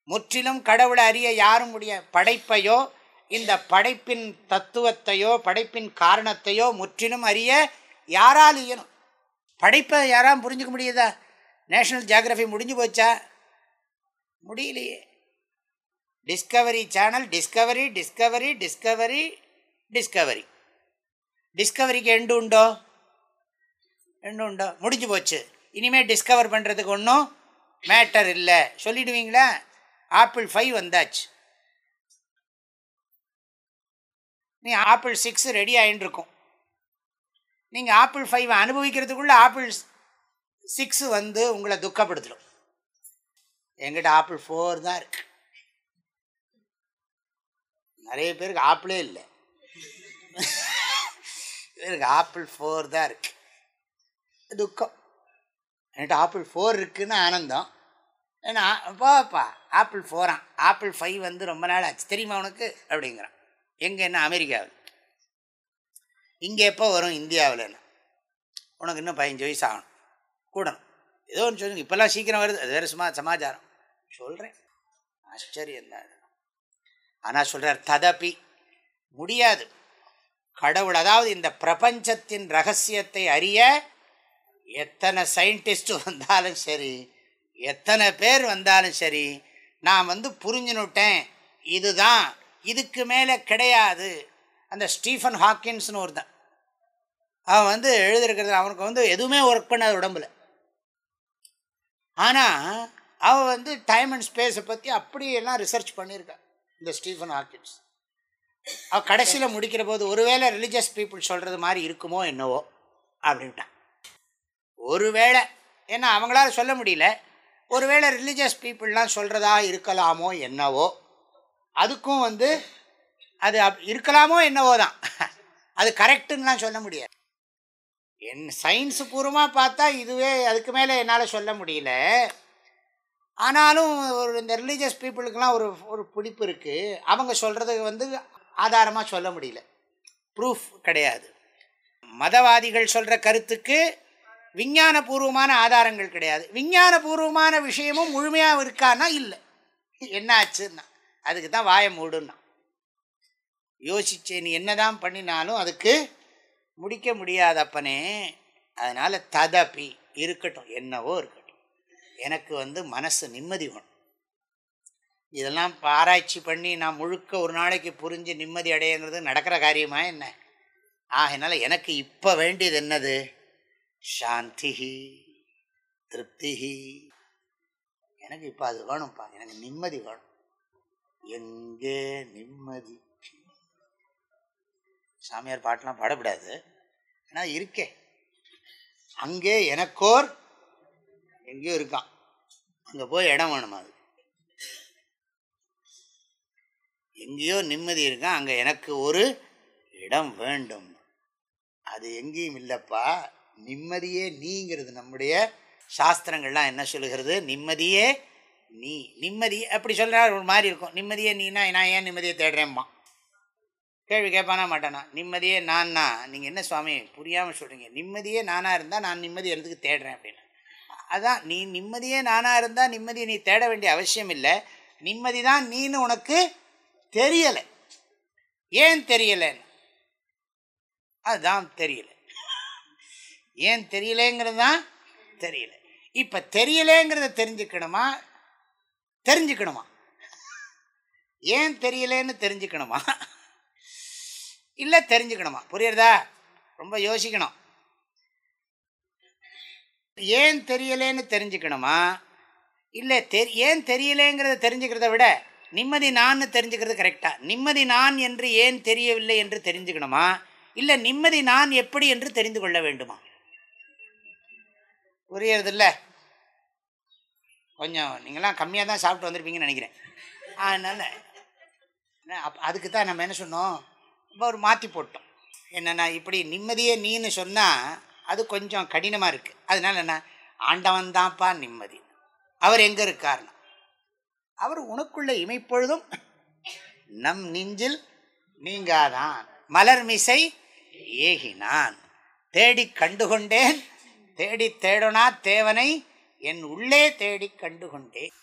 முற்றிலும் கடவுளை அறிய யாரும் முடிய படைப்பையோ இந்த படைப்பின் தத்துவத்தையோ படைப்பின் காரணத்தையோ முற்றிலும் அறிய யாரால் இயணும் படைப்பை யாராலும் புரிஞ்சுக்க முடியுதா? நேஷ்னல் ஜியாகிரஃபி முடிஞ்சு போச்சா? முடியலையே. Discovery channel Discovery Discovery Discovery Discovery டிஸ்கவரிக்கு end உண்டோ? எண்டு உண்டோ? முடிஞ்சு போச்சு. இனிமேல் டிஸ்கவர் பண்ணுறதுக்கு ஒன்றும் மேட்டர் இல்லை. சொல்லிடுவீங்களா? ஆப்பிள் ஃபைவ் வந்தாச்சு. நீ ஆப்பிள் சிக்ஸ் ரெடி ஆகிட்டுருக்கும் நீங்கள் ஆப்பிள் ஃபைவ் அனுபவிக்கிறதுக்குள்ளே ஆப்பிள் சிக்ஸு வந்து உங்களை துக்கப்படுத்திடும். எங்கிட்ட ஆப்பிள் ஃபோர் தான் இருக்குது நிறைய பேருக்கு ஆப்பிளே இல்லை. பேருக்கு ஆப்பிள் ஃபோர் தான் இருக்கு. துக்கம். என்கிட்ட ஆப்பிள் ஃபோர் இருக்குன்னு ஆனந்தம். ஏன்னா போப்பா ஆப்பிள் ஃபோரான் ஆப்பிள் ஃபைவ் வந்து ரொம்ப நாள் ஆச்சு. தெரியுமா உனக்கு? அப்படிங்கிறான். எங்கே என்ன? அமெரிக்காவில். இங்கே எப்போ வரும்? இந்தியாவில் உனக்கு இன்னும் பதினஞ்சு வயசு ஆகணும். கூடணும். ஏதோ ஒன்று சொல்லுங்க. இப்போல்லாம் சீக்கிரம் வருது. அது வேறு சும்மா சமாச்சாரம். சொல்கிறேன் ஆச்சரியம் தான் ஆனால் சொல்கிறார் ததப்பி முடியாது. கடவுள் அதாவது இந்த பிரபஞ்சத்தின் ரகசியத்தை அறிய எத்தனை சயின்டிஸ்ட் வந்தாலும் சரி எத்தனை பேர் வந்தாலும் சரி நான் வந்து புரிஞ்சுனுட்டேன். இதுதான் இதுக்கு மேலே கிடையாது. அந்த ஸ்டீஃபன் ஹாக்கின்ஸ்னு ஒருத்தன். அவன் வந்து எழுதியிருக்கிறது அவனுக்கு வந்து எதுவுமே ஒர்க் பண்ணாது உடம்புல. ஆனால் அவன் வந்து டைம் அண்ட் ஸ்பேஸை பற்றி அப்படியெல்லாம் ரிசர்ச் பண்ணியிருக்கான். இந்த ஸ்டீஃபன் ஹாக்கின்ஸ். அவள் கடைசியில் முடிக்கிற போது ஒருவேளை ரிலீஜியஸ் பீப்புள் சொல்கிறது மாதிரி இருக்குமோ என்னவோ அப்படின்ட்டான். ஒருவேளை ஏன்னா அவங்களால சொல்ல முடியல ஒருவேளை ரிலீஜியஸ் பீப்புளெலாம் சொல்கிறதா இருக்கலாமோ என்னவோ அதுக்கும் வந்து அது அப் இருக்கலாமோ என்னவோ தான். அது கரெக்டுன்னெலாம் சொல்ல முடியாது. என் சயின்ஸ் பூர்வமாக பார்த்தா இதுவே அதுக்கு மேலே என்னால் சொல்ல முடியல. ஆனாலும் ஒரு இந்த ரிலீஜியஸ் பீப்புளுக்கெலாம் ஒரு ஒரு பிடிப்பு இருக்குது அவங்க சொல்கிறதுக்கு வந்து ஆதாரமாக சொல்ல முடியல. ப்ரூஃப் கிடையாது. மதவாதிகள் சொல்கிற கருத்துக்கு விஞ்ஞானபூர்வமான ஆதாரங்கள் கிடையாது. விஞ்ஞானபூர்வமான விஷயமும் முழுமையாக இருக்கான்னா இல்லை. என்ன ஆச்சுன்னா அதுக்கு தான் வாயை மூடுன்னா. யோசிச்சு நீ என்னதான் பண்ணினாலும் அதுக்கு முடிக்க முடியாதப்பனே அதனால் ததப்பி இருக்கட்டும். என்னவோ இருக்கட்டும். எனக்கு வந்து மனசு நிம்மதி வேணும். இதெல்லாம் ஆராய்ச்சி பண்ணி நான் முழுக்க ஒரு நாளைக்கு புரிஞ்சு நிம்மதி அடையுங்கிறது நடக்கிற காரியமா என்ன? ஆகினால எனக்கு இப்போ வேண்டியது என்னது? சாந்தி திருப்தி. எனக்கு இப்போ அது வேணும்ப்பா. எனக்கு நிம்மதி வேணும். எங்கே நிம்மதி? சாமியார் பாட்டெலாம் பாடப்படாது ஆனால் இருக்கே அங்கே எனக்கோர் எங்கேயோ இருக்கான். அங்கே போய் இடம் வேணுமா அது? எங்கேயோ நிம்மதி இருக்கான் அங்கே எனக்கு ஒரு இடம் வேண்டும். அது எங்கேயும் இல்லைப்பா. நிம்மதியே நீங்கிறது நம்முடைய சாஸ்திரங்கள்லாம் என்ன சொல்லுகிறது? நிம்மதியே நீ நிம்மதி அப்படி சொல்கிறா ஒரு மாதிரி இருக்கும். நிம்மதியே நீனா நான் ஏன் நிம்மதியை தேடுறேம்மா? கேள்வி கேட்பானா மாட்டானா? நிம்மதியே நான்னா. நீங்கள் என்ன சுவாமி புரியாமல் சொல்கிறீங்க நிம்மதியே நானாக இருந்தால் நான் நிம்மதி எடுத்துக்கு தேடுறேன் அப்படின்னு. அதான் நீ நிம்மதியே நானாக இருந்தால் நிம்மதியை நீ தேட வேண்டிய அவசியம் இல்லை. நிம்மதி தான் நீன்னு உனக்கு தெரியலை. ஏன் தெரியலைன்னு அதுதான் தெரியல. ஏன் தெரியலேங்கிறது தான் தெரியல. இப்போ தெரியலேங்கிறத தெரிஞ்சுக்கணுமா? தெரிஞ்சுக்கணுமா? ஏன் தெரியலேன்னு தெரிஞ்சுக்கணுமா? இல்லை தெரிஞ்சுக்கணுமா? புரியுறதா? ரொம்ப யோசிக்கணும். ஏன் தெரியலேன்னு தெரிஞ்சுக்கணுமா? இல்லை தெரி ஏன் தெரியலேங்கிறத தெரிஞ்சுக்கிறத விட நிம்மதி நான் தெரிஞ்சுக்கிறது கரெக்டாக நிம்மதி நான் என்று ஏன் தெரியவில்லை என்று தெரிஞ்சுக்கணுமா? இல்லை நிம்மதி நான் எப்படி என்று தெரிந்து கொள்ள வேண்டுமா? புரியறதில்ல. கொஞ்சம் நீங்களாம் கம்மியாக தான் சாப்பிட்டு வந்திருப்பீங்கன்னு நினைக்கிறேன். அதனால் அப் அதுக்கு தான் நம்ம என்ன சொன்னோம்? இப்போ ஒரு மாற்றி போட்டோம். என்னென்னா இப்படி நிம்மதியே நீன்னு சொன்னால் அது கொஞ்சம் கடினமாக இருக்குது அதனால என்ன? ஆண்டவன் தான்ப்பா நிம்மதி. அவர் எங்கே இருக்கார்னா. அவர் உனக்குள்ள இமைப்பொழுதும் நம் நெஞ்சில் நீங்காதான். மலர் மிசை ஏகினான். தேடி கண்டுகொண்டேன். தேடி தேடனா தேவனை என் உள்ளே தேடி கண்டுகொண்டேன்.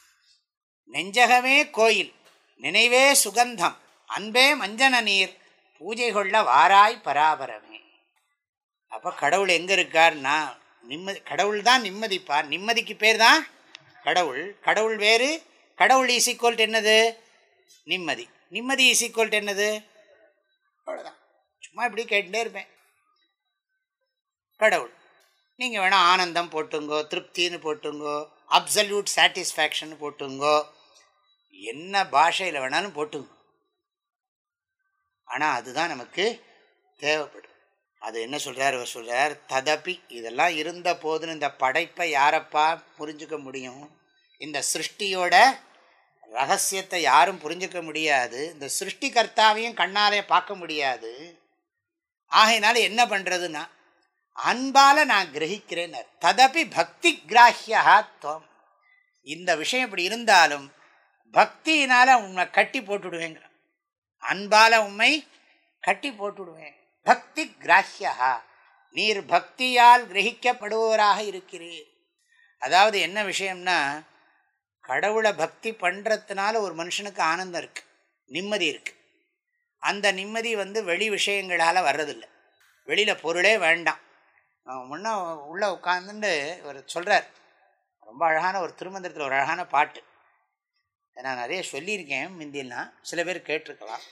நெஞ்சகமே கோயில் நினைவே சுகந்தம் அன்பே மஞ்சன நீர் பூஜை கொள்ள வாராய் பராபரமே. அப்போ கடவுள் எங்கே இருக்கார்னா நிம்மதி கடவுள் தான் நிம்மதிப்பார். நிம்மதிக்கு பேர் தான் கடவுள். கடவுள் வேறு கடவுள் ஈஸிக்கோல்ட் என்னது? நிம்மதி. நிம்மதி ஈஸிக்கோல்ட் என்னது? அவ்வளோதான் சும்மா இப்படி கேட்டுட்டே இருப்பேன். கடவுள். நீங்கள் வேணால் ஆனந்தம் போட்டுங்கோ திருப்தின்னு போட்டுங்கோ அப்சல்யூட் சாட்டிஸ்ஃபேக்ஷன் போட்டுங்கோ என்ன பாஷையில் வேணாலும் போட்டுங்க. ஆனால் அதுதான் நமக்கு தேவைப்படும். அது என்ன சொல்கிறார் இவர் சொல்கிறார் ததப்பி இதெல்லாம் இருந்த போதுன்னு இந்த படைப்பை யாரப்பா புரிஞ்சுக்க முடியும்? இந்த சிருஷ்டியோட ரகசியத்தை யாரும் புரிஞ்சுக்க முடியாது. இந்த சிருஷ்டிகர்த்தாவையும் கண்ணாலே பார்க்க முடியாது. ஆகையினால என்ன பண்ணுறதுன்னா அன்பால் நான் கிரகிக்கிறேன் ததப்பி பக்தி கிராஹியா தோம் இந்த விஷயம் இப்படி இருந்தாலும் பக்தியினால் உண்மை கட்டி போட்டுடுவேங்க. அன்பால் உண்மை கட்டி போட்டுடுவேன். பக்தி கிராஹியா நீர் பக்தியால் கிரகிக்கப்படுபவராக இருக்கிறீர். அதாவது என்ன விஷயம்னா கடவுளை பக்தி பண்ணுறதுனால ஒரு மனுஷனுக்கு ஆனந்தம் இருக்குது நிம்மதி இருக்குது அந்த நிம்மதி வந்து வெளி விஷயங்களால் வர்றதில்லை. வெளியில் பொருளே வேண்டாம். முன்ன உள்ளே உட்காந்துட்டு இவர் சொல்கிறார் ரொம்ப அழகான ஒரு திருமந்திரத்தில் ஒரு அழகான பாட்டு. நான் நிறைய சொல்லியிருக்கேன் முந்தியெல்லாம். சில பேர் கேட்டிருக்கலாம்.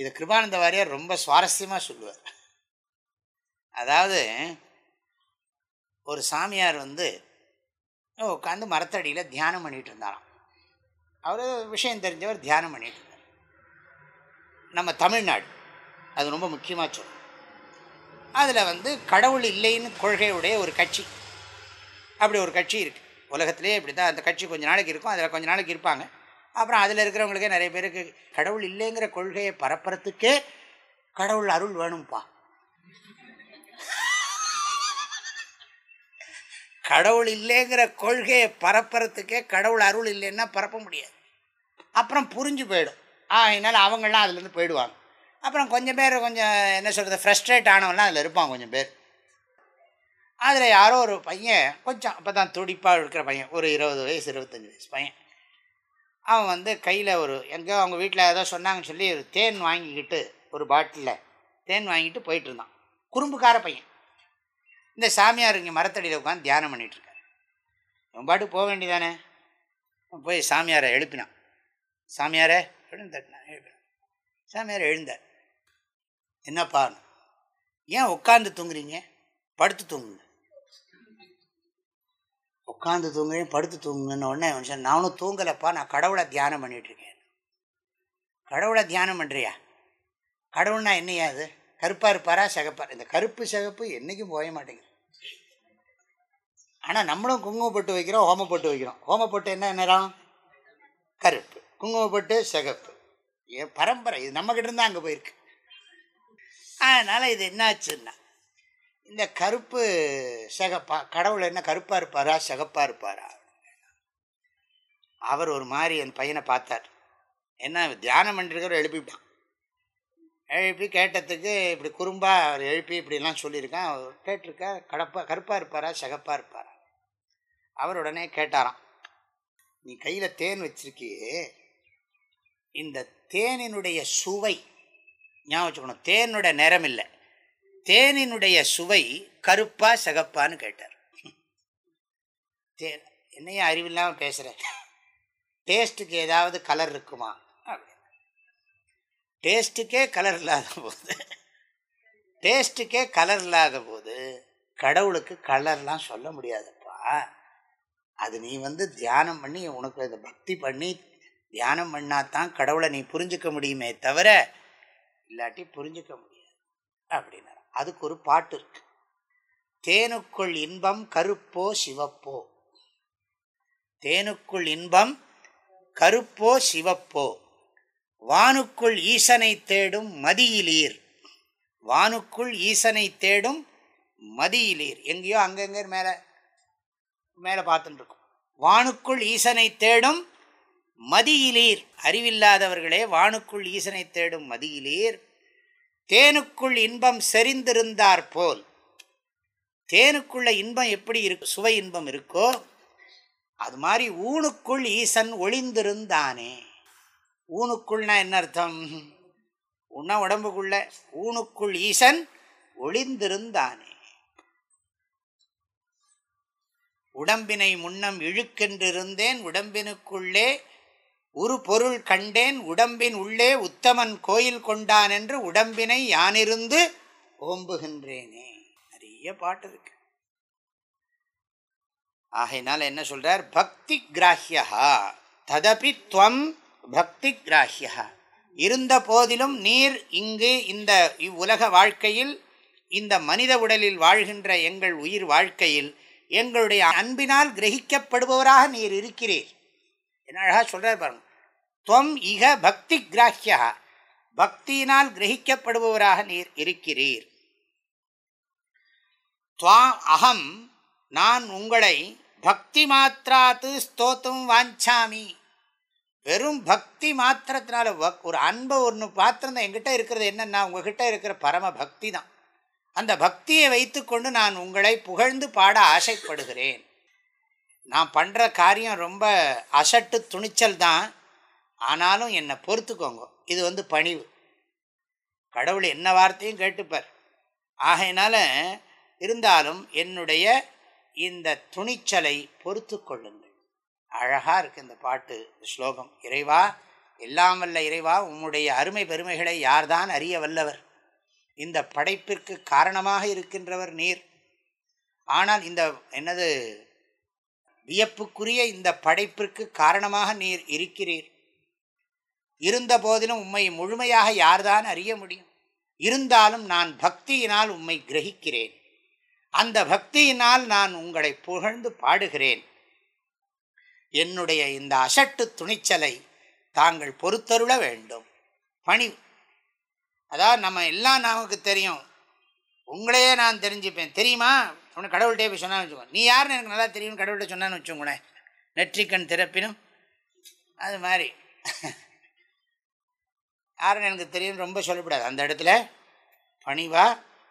இது கிருபானந்த வாரியார் ரொம்ப சுவாரஸ்யமாக சொல்லுவார். அதாவது ஒரு சாமியார் வந்து உட்காந்து மரத்தடியில் தியானம் பண்ணிகிட்டு இருந்தாராம். அவர் விஷயம் தெரிஞ்சவர் தியானம் பண்ணிகிட்டு இருந்தார். நம்ம தமிழ்நாடு அது ரொம்ப முக்கியமாக சொல்லணும் அதில் வந்து கடவுள் இல்லைன்னு கொள்கையுடைய ஒரு கட்சி. அப்படி ஒரு கட்சி இருக்குது உலகத்திலே இப்படி தான் அந்த கட்சி கொஞ்ச நாளைக்கு இருக்கும் அதில் கொஞ்ச நாளைக்கு இருப்பாங்க. அப்புறம் அதில் இருக்கிறவங்களுக்கே நிறைய பேருக்கு கடவுள் இல்லைங்கிற கொள்கையை பரப்புறத்துக்கே கடவுள் அருள் வேணும்ப்பா கடவுள் இல்லைங்கிற கொள்கையை பரப்புறத்துக்கே கடவுள் அருள் இல்லைன்னா பரப்ப முடியாது. அப்புறம் புரிஞ்சு போயிடும். ஆகினால அவங்களாம் அதுலேருந்து போயிடுவாங்க. அப்புறம் கொஞ்சம் பேர் கொஞ்சம் என்ன சொல்கிறது ஃப்ரஸ்ட்ரேட் ஆனவெல்லாம் அதில் இருப்பான் கொஞ்சம் பேர். அதில் யாரோ ஒரு பையன் கொஞ்சம் அப்போ தான் துடிப்பாக இருக்கிற பையன் ஒரு இருபது வயசு இருபத்தஞ்சி வயசு பையன். அவன் வந்து கையில் ஒரு எங்கேயோ அவங்க வீட்டில் ஏதோ சொன்னாங்கன்னு சொல்லி ஒரு தேன் வாங்கிக்கிட்டு ஒரு பாட்டிலில் தேன் வாங்கிட்டு போயிட்டு இருந்தான். குறும்புக்கார பையன். இந்த சாமியார் இங்கே மரத்தடியில் உட்காந்து தியானம் பண்ணிகிட்ருக்காரு அவன் பாட்டு போக வேண்டியதானே? போய் சாமியாரை எழுப்பினான். சாமியாரே எழுந்தட்டினான் எழுப்பினான் சாமியார் எழுந்தார். என்னப்பா? ஏன் உட்காந்து தூங்குறீங்க? படுத்து தூங்குங்க. உட்காந்து தூங்குறேன் படுத்து தூங்குங்கன்னு உடனே மனுஷன் நானும் தூங்கலைப்பா நான் கடவுளை தியானம் பண்ணிகிட்ருக்கேன் கடவுளை தியானம் பண்ணுறியா கடவுள்னா என்னையா அது? கருப்பாக இருப்பாரா சிகப்பார் இந்த கருப்பு சிகப்பு என்றைக்கும் போய மாட்டேங்குது. ஆனால் நம்மளும் குங்குமப்பட்டு வைக்கிறோம் ஹோமப்பட்டு வைக்கிறோம். ஹோமப்பட்டு என்ன நிறம்? கருப்பு. குங்குமப்பட்டு சிகப்பு. என் பரம்பரை இது நம்மக்கிட்ட இருந்தால் அங்கே போயிருக்கு. அதனால் இது என்னாச்சுன்னா இந்த கருப்பு சிகப்பா கடவுள் என்ன கருப்பாக இருப்பாரா சிகப்பாக இருப்பாரா? அவர் ஒரு மாதிரி என் பையனை பார்த்தார். என்ன தியானம் பண்ணிருக்கிற எழுப்பிவிட்டான் எழுப்பி கேட்டதுக்கு இப்படி குறும்பாக அவர் எழுப்பி இப்படிலாம் சொல்லியிருக்கான். அவர் கேட்டிருக்கா கடப்பா கருப்பாக இருப்பாரா சிகப்பாக இருப்பாரா? அவர் உடனே கேட்டாராம் நீ கையில் தேன் வச்சிருக்கியே இந்த தேனினுடைய சுவை ஞாபகம் வச்சுக்கணும் தேனுடைய நிறம் இல்லை. தேனினுடைய சுவை கருப்பா சிகப்பான்னு கேட்டார். தேன் என்னையும் அறிவில்லாமல் பேசுகிறேன் டேஸ்ட்டுக்கு ஏதாவது கலர் இருக்குமா? அப்படின்னு டேஸ்ட்டுக்கே கலர் இல்லாத போது டேஸ்ட்டுக்கே கலர் இல்லாத போது கடவுளுக்கு கலர்லாம் சொல்ல முடியாதுப்பா. அது நீ வந்து தியானம் பண்ணி உனக்கு அதை பக்தி பண்ணி தியானம் பண்ணாதான் கடவுளை நீ புரிஞ்சுக்க முடியுமே தவிர இல்லாட்டி புரிஞ்சுக்க முடியாது. அப்படின்னா அதுக்கு ஒரு பாட்டு இருக்கு. தேனுக்குள் இன்பம் கருப்போ சிவப்போ. தேனுக்குள் இன்பம் கருப்போ சிவப்போ. வானுக்குள் ஈசனை தேடும் மதியிலீர். வானுக்குள் ஈசனை தேடும் மதியிலீர். எங்கேயோ அங்கங்கே மேலே மேலே பார்த்துட்டுருக்கும் வானுக்குள் ஈசனை தேடும் மதியிலீர். அறிவில்லாதவர்களே வானுக்குள் ஈசனை தேடும் மதியிலீர். தேனுக்குள் இன்பம் செறிந்திருந்தார் போல். தேனுக்குள்ள இன்பம் எப்படி இருக்கு சுவை இன்பம் இருக்கோ அது மாதிரி ஊனுக்குள் ஈசன் ஒளிந்திருந்தானே. ஊனுக்குள்னா என்ன அர்த்தம்? உண்ண உடம்புக்குள்ள ஊனுக்குள் ஈசன் ஒளிந்திருந்தானே. உடம்பினை முன்னம் இழுக்கென்றிருந்தேன் உடம்பினுக்குள்ளே ஒரு பொருள் கண்டேன் உடம்பின் உள்ளே உத்தமன் கோயில் கொண்டான் என்று உடம்பினை யானிருந்து ஓம்புகின்றேனே. நிறைய பாட்டு இருக்கு. ஆகையினால என்ன சொல்றார்? பக்தி கிராஹ்யா. ததபி துவம் பக்தி கிராஹ்யா. இருந்த போதிலும் நீர் இங்கு இந்த இவ்வுலக வாழ்க்கையில் இந்த மனித உடலில் வாழ்கின்ற எங்கள் உயிர் வாழ்க்கையில் எங்களுடைய அன்பினால் கிரகிக்கப்படுபவராக நீர் இருக்கிறீர். என்ன அழகாக சொல்கிறார் பாருங்க. துவம் இக பக்தி கிராஹியா பக்தியினால் கிரகிக்கப்படுபவராக நீர் இருக்கிறீர். துவா அகம் நான் உங்களை பக்தி மாத்திராத்து ஸ்தோத்தம் வாஞ்சாமி. வெறும் பக்தி மாத்திரத்தினால ஒரு அன்பை ஒன்று பாத்திரம் எங்கிட்ட இருக்கிறது என்னன்னா உங்ககிட்ட இருக்கிற பரம பக்தி தான். அந்த பக்தியை வைத்துக்கொண்டு நான் உங்களை புகழ்ந்து பாட ஆசைப்படுகிறேன். நான் பண்ணுற காரியம் ரொம்ப அசட்டு துணிச்சல் தான். ஆனாலும் என்னை பொறுத்துக்கோங்க. இது வந்து பணிவு. கடவுள் என்ன வார்த்தையும் கேட்டுப்பார். ஆகையினால இருந்தாலும் என்னுடைய இந்த துணிச்சலை பொறுத்து கொள்ளுங்கள். அழகாக இருக்குது இந்த பாட்டு இந்த ஸ்லோகம். இறைவா எல்லாம் வல்ல இறைவா உம்முடைய அருமை பெருமைகளை யார்தான் அறிய வல்லவர்? இந்த படைப்பிற்கு காரணமாக இருக்கின்றவர் நீர். ஆனால் இந்த என்னது வியப்புக்குரிய இந்த படைப்பிற்கு காரணமாக நீர் இருக்கிறீர். இருந்த போதிலும் உம்மை முழுமையாக யார்தான் அறிய முடியும்? இருந்தாலும் நான் பக்தியினால் உம்மை கிரகிக்கிறேன். அந்த பக்தியினால் நான் உங்களை புகழ்ந்து பாடுகிறேன். என்னுடைய இந்த அசட்டு துணிச்சலை தாங்கள் பொறுத்தருள வேண்டும். பணி. அதாவது நம்ம எல்லாம் நமக்கு தெரியும். உங்களையே நான் தெரிஞ்சுப்பேன். தெரியுமா? உனக்கு கடவுள்கிட்டே போய் சொன்னான்னு வச்சுக்கோ. நீ யாருன்னு எனக்கு நல்லா தெரியும்னு கடவுள்கிட்ட சொன்னான்னு வச்சுக்கோங்களேன். நெற்றிக்கண் திறப்பினும். அது மாதிரி. யாருன்னு எனக்கு தெரியும் ரொம்ப சொல்லக்கூடாது அந்த இடத்துல பணிவா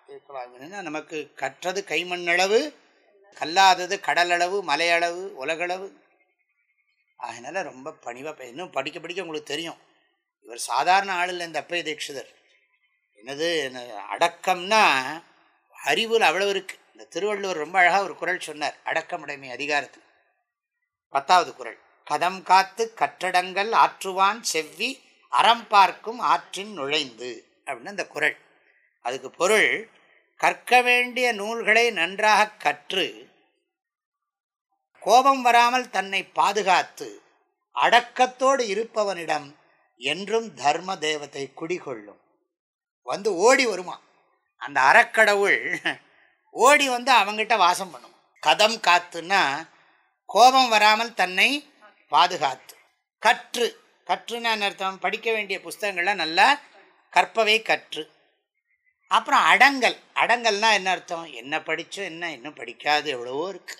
இருக்கலாம் நமக்கு கற்றது கைமண்ணளவு கல்லாதது கடலளவு மலையளவு உலகளவு. அதனால் ரொம்ப பணிவாக இன்னும் படிக்க படிக்க உங்களுக்கு தெரியும். இவர் சாதாரண ஆள் இல்லை இந்த அப்பய தீட்சிதர் என்னது அடக்கம்னா அறிவில் அவ்வளவு இருக்குது இந்த திருவள்ளுவர் ரொம்ப அழகாக ஒரு குரல் சொன்னார் அடக்கமுடைமை அதிகாரத்தில். பத்தாவது குரல் கதம் காத்து கட்டடங்கள் ஆற்றுவான் செவ்வி அறம் பார்க்கும் ஆற்றின் நுழைந்து அப்படின்னு அந்த குரல். அதுக்கு பொருள் கற்க வேண்டிய நூல்களை நன்றாக கற்று கோபம் வராமல் தன்னை பாதுகாத்து அடக்கத்தோடு இருப்பவனிடம் என்றும் தர்ம தேவத்தை குடிகொள்ளும். வந்து ஓடி வருமா? அந்த அறக்கடவுள் ஓடி வந்து அவங்கிட்ட வாசம் பண்ணும். கதம் காத்துன்னா கோபம் வராமல் தன்னை பாதுகாத்து கற்று. கற்றுன்னு அர்த்தம்? படிக்க வேண்டிய புஸ்தகங்கள்லாம் நல்லா கற்பவை கற்று. அப்புறம் அடங்கல். அடங்கல்னா என்ன அர்த்தம்? என்ன படித்தோம் என்ன இன்னும் படிக்காது எவ்வளவோ இருக்கு.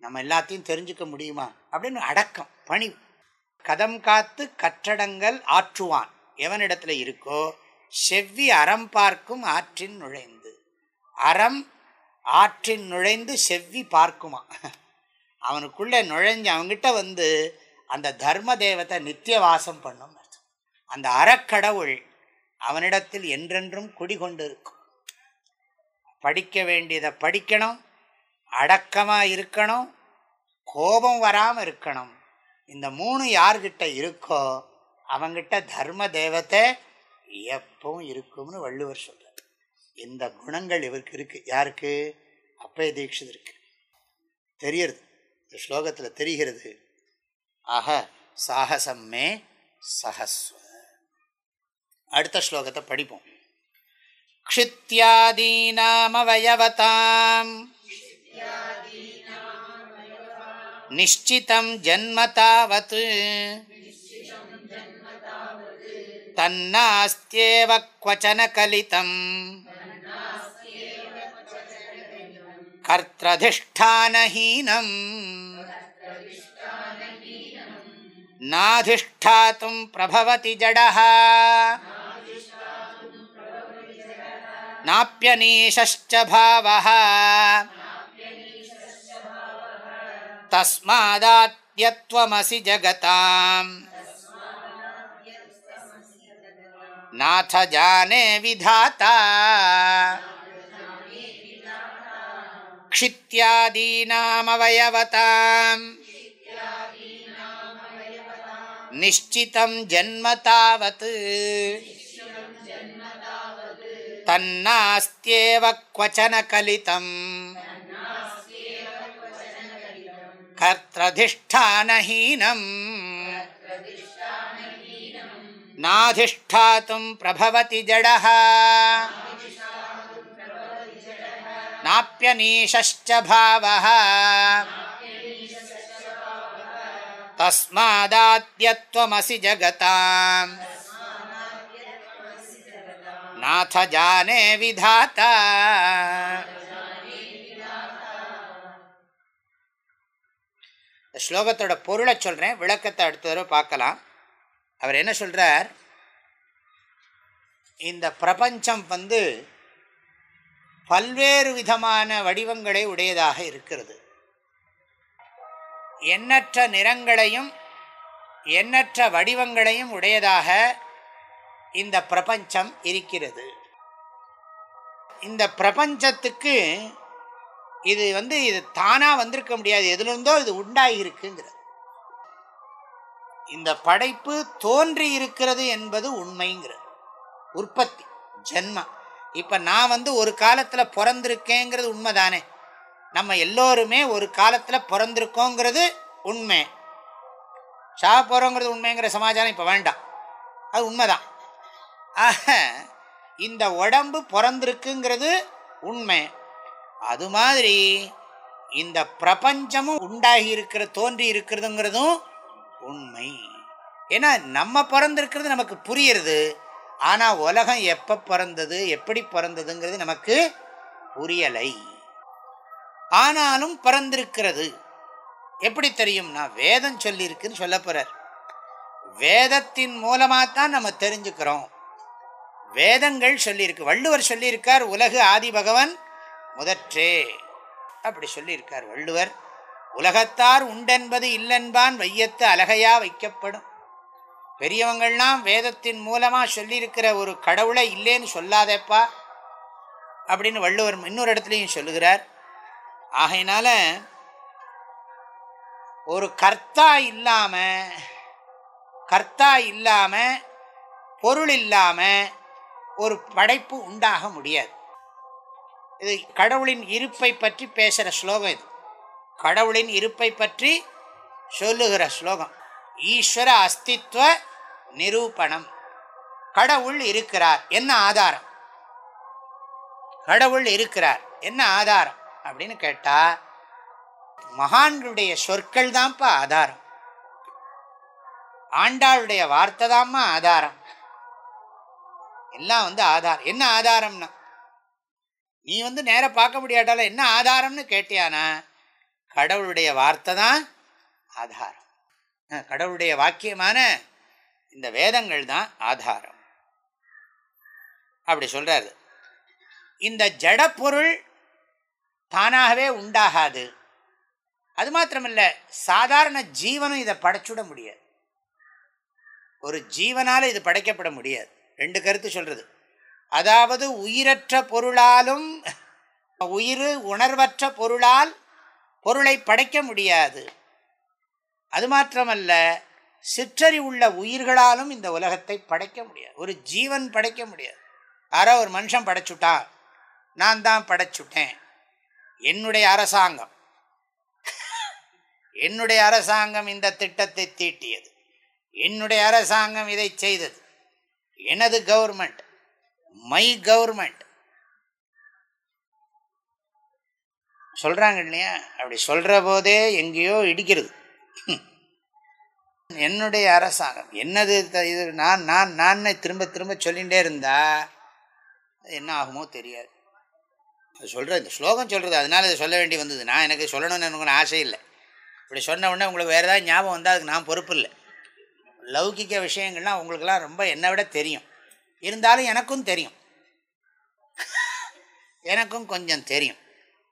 நம்ம எல்லாத்தையும் தெரிஞ்சுக்க முடியுமா? அப்படின்னு அடக்கம் பணி கதம் காத்து கற்றடங்கள் ஆற்றுவான். எவனிடத்துல இருக்கோ செவ்வி அறம் பார்க்கும் ஆற்றின் நுழைந்து. அறம் ஆற்றின் நுழைந்து செவ்வி பார்க்குமா? அவனுக்குள்ளே நுழைஞ்சு அவங்ககிட்ட வந்து அந்த தர்ம தேவத்தை நித்திய வாசம் பண்ணும் அந்த அறக்கடவுள் அவனிடத்தில் என்றென்றும் குடிகொண்டு இருக்கும் படிக்க வேண்டியதை படிக்கணும் அடக்கமாக இருக்கணும் கோபம் வராமல் இருக்கணும். இந்த மூணு யார்கிட்ட இருக்கோ அவங்கிட்ட தர்ம தேவத்தை எப்பவும் இருக்கும்னு வள்ளுவர் சொல்கிறார் இந்த குணங்கள் இவருக்கு இருக்குது யாருக்கு? அப்பய தீட்சிதருக்கு. தெரியறது. இந்த ஸ்லோகத்தில் தெரிகிறது. ஆக சாகசம் மே சகஸ்வ அடுத்த ஸ்லோகத்தை படிப்போம் क्षित्यादीनामवयवताम् निश्चितं जन्म तावत् तन्नास्त्येव क्वचन कलितम् कर्त्रधिष्ठानहीनम् नाधिष्ठातुं प्रभवति जडः। नाप्यनीशश्च भावः। तस्मादात्यत्वमसि जगताम्। नाथ जाने विधाता। क्षित्यादीनामवयवताम्। निश्चितं जन्म तावत् तन्नास्त्येव क्वचन कलितम् कर्त्रधिष्ठानहीनम् नाधिष्ठातुं प्रभवति जडः नाप्यनीशश्च भावः तस्मादाद्यत्वमसि जगताम् नाथ जाने विधाता ஸ்லோகத்தோட பொருளை சொல்கிறேன் விளக்கத்தை அடுத்த தடவை பார்க்கலாம் அவர் என்ன சொல்கிறார் இந்த பிரபஞ்சம் வந்து பல்வேறு விதமான வடிவங்களை உடையதாக இருக்கிறது எண்ணற்ற நிறங்களையும் எண்ணற்ற வடிவங்களையும் உடையதாக இந்த பிரபஞ்சம் இருக்கிறது. இந்த பிரபஞ்சத்துக்கு இது வந்து இது தானாக வந்திருக்க முடியாது. எதுலேருந்தோ இது உண்டாகிருக்குங்கிறது இந்த படைப்பு தோன்றி இருக்கிறது என்பது உண்மைங்கிறது. உற்பத்தி ஜென்மம். இப்போ நான் வந்து ஒரு காலத்தில் பிறந்திருக்கேங்கிறது உண்மைதானே? நம்ம எல்லோருமே ஒரு காலத்தில் பிறந்திருக்கோங்கிறது உண்மை. சா போகிறோங்கிறது உண்மைங்கிற சமாச்சாரம் இப்போ வேண்டாம். அது உண்மைதான். ஆக இந்த உடம்பு பிறந்திருக்குங்கிறது உண்மை. அது மாதிரி இந்த பிரபஞ்சமும் உண்டாகி இருக்கிற தோன்றி இருக்கிறதுங்கிறதும் உண்மை. ஏன்னா நம்ம பிறந்திருக்கிறது நமக்கு புரியுறது. ஆனால் உலகம் எப்போ பிறந்தது எப்படி பிறந்ததுங்கிறது நமக்கு புரியலை. ஆனாலும் பிறந்திருக்கிறது. எப்படி தெரியும்னா வேதம் சொல்லியிருக்குன்னு சொல்ல போகிறார் வேதத்தின் மூலமாக தான் நம்ம தெரிஞ்சுக்கிறோம். வேதங்கள் சொல்லியிருக்கு. வள்ளுவர் சொல்லியிருக்கார் உலகு ஆதி பகவன் முதற்றே. அப்படி சொல்லியிருக்கார் வள்ளுவர். உலகத்தார் உண்டென்பது இல்லென்பான் வையத்து அழகையா வைக்கப்படும். பெரியவங்கள்லாம் வேதத்தின் மூலமாக சொல்லியிருக்கிற ஒரு கடவுளை இல்லைன்னு சொல்லாதேப்பா. அப்படின்னு வள்ளுவர் இன்னொரு இடத்துலையும் சொல்லுகிறார். ஆகையினால ஒரு கர்த்தா இல்லாமல் கர்த்தா இல்லாமல் பொருள் இல்லாமல் ஒரு படைப்பு உண்டாக முடியாது. இது கடவுளின் இருப்பை பற்றி பேசுகிற ஸ்லோகம் இது. கடவுளின் இருப்பை பற்றி சொல்லுகிற ஸ்லோகம். ஈஸ்வர அஸ்தித்வ நிரூபணம். கடவுள் இருக்கிறார். என்ன ஆதாரம்? கடவுள் இருக்கிறார். என்ன ஆதாரம்? அப்படின்னு கேட்டா மகான்களுடைய சொற்கள் தான்ப்பா ஆதாரம். ஆண்டாளுடைய வார்த்தை தான்மா ஆதாரம். எல்லாம் வந்து ஆதாரம். என்ன ஆதாரம்னா நீ வந்து நேராக பார்க்க முடியாட்டால என்ன ஆதாரம்னு கேட்டியானா கடவுளுடைய வார்த்தை தான் ஆதாரம் கடவுளுடைய வாக்கியமான இந்த வேதங்கள் தான் ஆதாரம். அப்படி சொல்றாரு. இந்த ஜடப்பொருள் தானாகவே உண்டாகாது. அது மாத்திரமில்ல சாதாரண ஜீவனும் இதை படைச்சுட முடியாது. ஒரு ஜீவனால் இது படைக்கப்பட முடியாது. ரெண்டு கருத்து சொல்கிறது அதாவது உயிரற்ற பொருளாலும் உயிர் உணர்வற்ற பொருளால் பொருளை படைக்க முடியாது. அது மாத்திரமல்ல சிற்றறி உள்ள உயிர்களாலும் இந்த உலகத்தை படைக்க முடியாது. ஒரு ஜீவன் படைக்க முடியாது. யாரோ ஒரு மனுஷன் படைச்சுட்டான். நான் தான் படைச்சுட்டேன். என்னுடைய அரசாங்கம். என்னுடைய அரசாங்கம் இந்த திட்டத்தை தீட்டியது. என்னுடைய அரசாங்கம் இதை செய்தது. எனது கவர்மெண்ட் மை கவர்மெண்ட். சொல்கிறாங்க இல்லையா? அப்படி சொல்கிற போதே எங்கேயோ இடிக்கிறது. என்னுடைய அரசாங்கம் என்னது இது நான் நான் நான் திரும்ப திரும்ப சொல்லிகிட்டே இருந்தா என்ன ஆகுமோ தெரியாது. அது சொல்கிறது இந்த ஸ்லோகம் சொல்கிறது அதனால் இதை சொல்ல வேண்டி வந்தது. நான் எனக்கு சொல்லணும்னு எனக்கு ஆசை இல்லை. இப்படி சொன்ன உடனே உங்களுக்கு வேறு ஏதாவது ஞாபகம் வந்தால் அதுக்கு நான் பொறுப்பு இல்லை. லௌகிக்க விஷயங்கள்லாம் உங்களுக்கெல்லாம் ரொம்ப என்னை விட தெரியும். இருந்தாலும் எனக்கும் தெரியும். எனக்கும் கொஞ்சம் தெரியும்.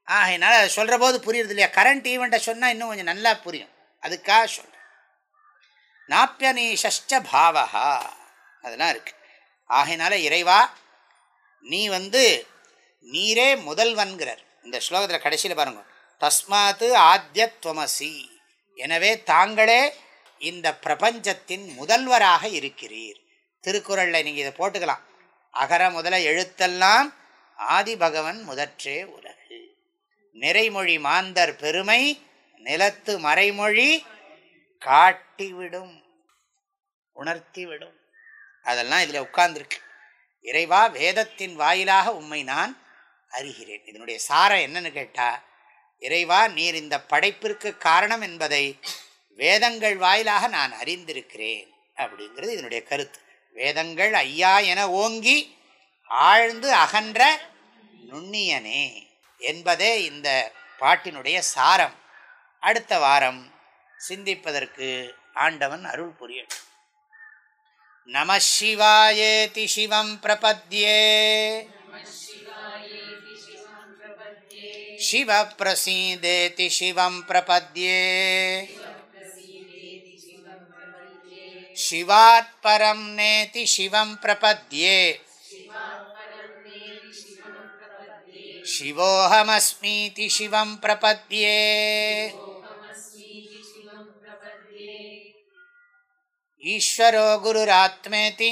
ஆகையினால அதை சொல்கிற போது புரியுறது இல்லையா? கரண்ட் ஈவெண்ட்டை சொன்னால் இன்னும் கொஞ்சம் நல்லா புரியும். அதுக்காக சொல்கிறேன் நாப்பியநீஷ்ட பாவகா அதெல்லாம் இருக்குது ஆகையினால இறைவா நீ வந்து நீரே முதல்வன்கிறார். இந்த ஸ்லோகத்தில் கடைசியில் பாருங்க. தஸ்மாத்து ஆத்தியத்வமசி எனவே தாங்களே இந்த பிரபஞ்சத்தின் முதல்வராக இருக்கிறீர். திருக்குறளில் நீங்கள் இதை போட்டுக்கலாம். அகர முதல எழுத்தெல்லாம் ஆதி பகவன் முதற்றே உலகு. நிறைமொழி மாந்தர் பெருமை நிலத்து மறைமொழி காட்டிவிடும் உணர்த்திவிடும். அதெல்லாம் இதில் உட்கார்ந்துருக்கு. இறைவா வேதத்தின் வாயிலாக உண்மை நான் அறிகிறேன். இதனுடைய சாரம் என்னன்னு கேட்டால் இறைவா நீர் இந்த படைப்பிற்கு காரணம் என்பதை வேதங்கள் வாயிலாக நான் அறிந்திருக்கிறேன் அப்படிங்கிறது இதனுடைய கருத்து. வேதங்கள் ஐயா என ஓங்கி ஆழ்ந்து அகன்ற நுண்ணியனே என்பதே இந்த பாட்டினுடைய சாரம். அடுத்த வாரம் சிந்திப்பதற்கு ஆண்டவன் அருள் புரியட்டும். நம சிவாயேதி சிவம் பிரபத்யே. शिव प्रसीदेति शिवं प्रपद्ये शिवात् परं नेति शिवं प्रपद्ये शिवोऽहमस्मीति शिवं प्रपद्ये ईश्वरो गुरुरात्मेति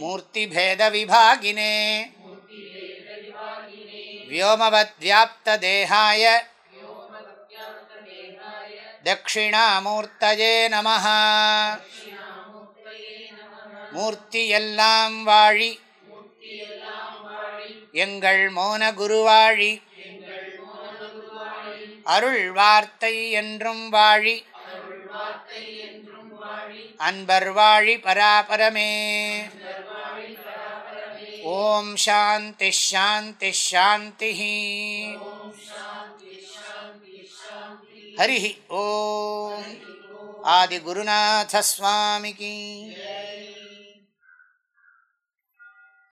मूर्तिभेदविभागिने व्योमवद्व्याप्तदेहाय தட்சிணாமூர்த்தஜே நம மூர்த்தி எல்லாம் வாழி எங்கள் மோன குருவாழி அருள் வார்த்தை என்றும் வாழி அன்பர் வாழி பராபரமே ॐ शान्तिः शान्तिः शान्तिः हरिः ॐ आदिगुरुनाथस्वामिकी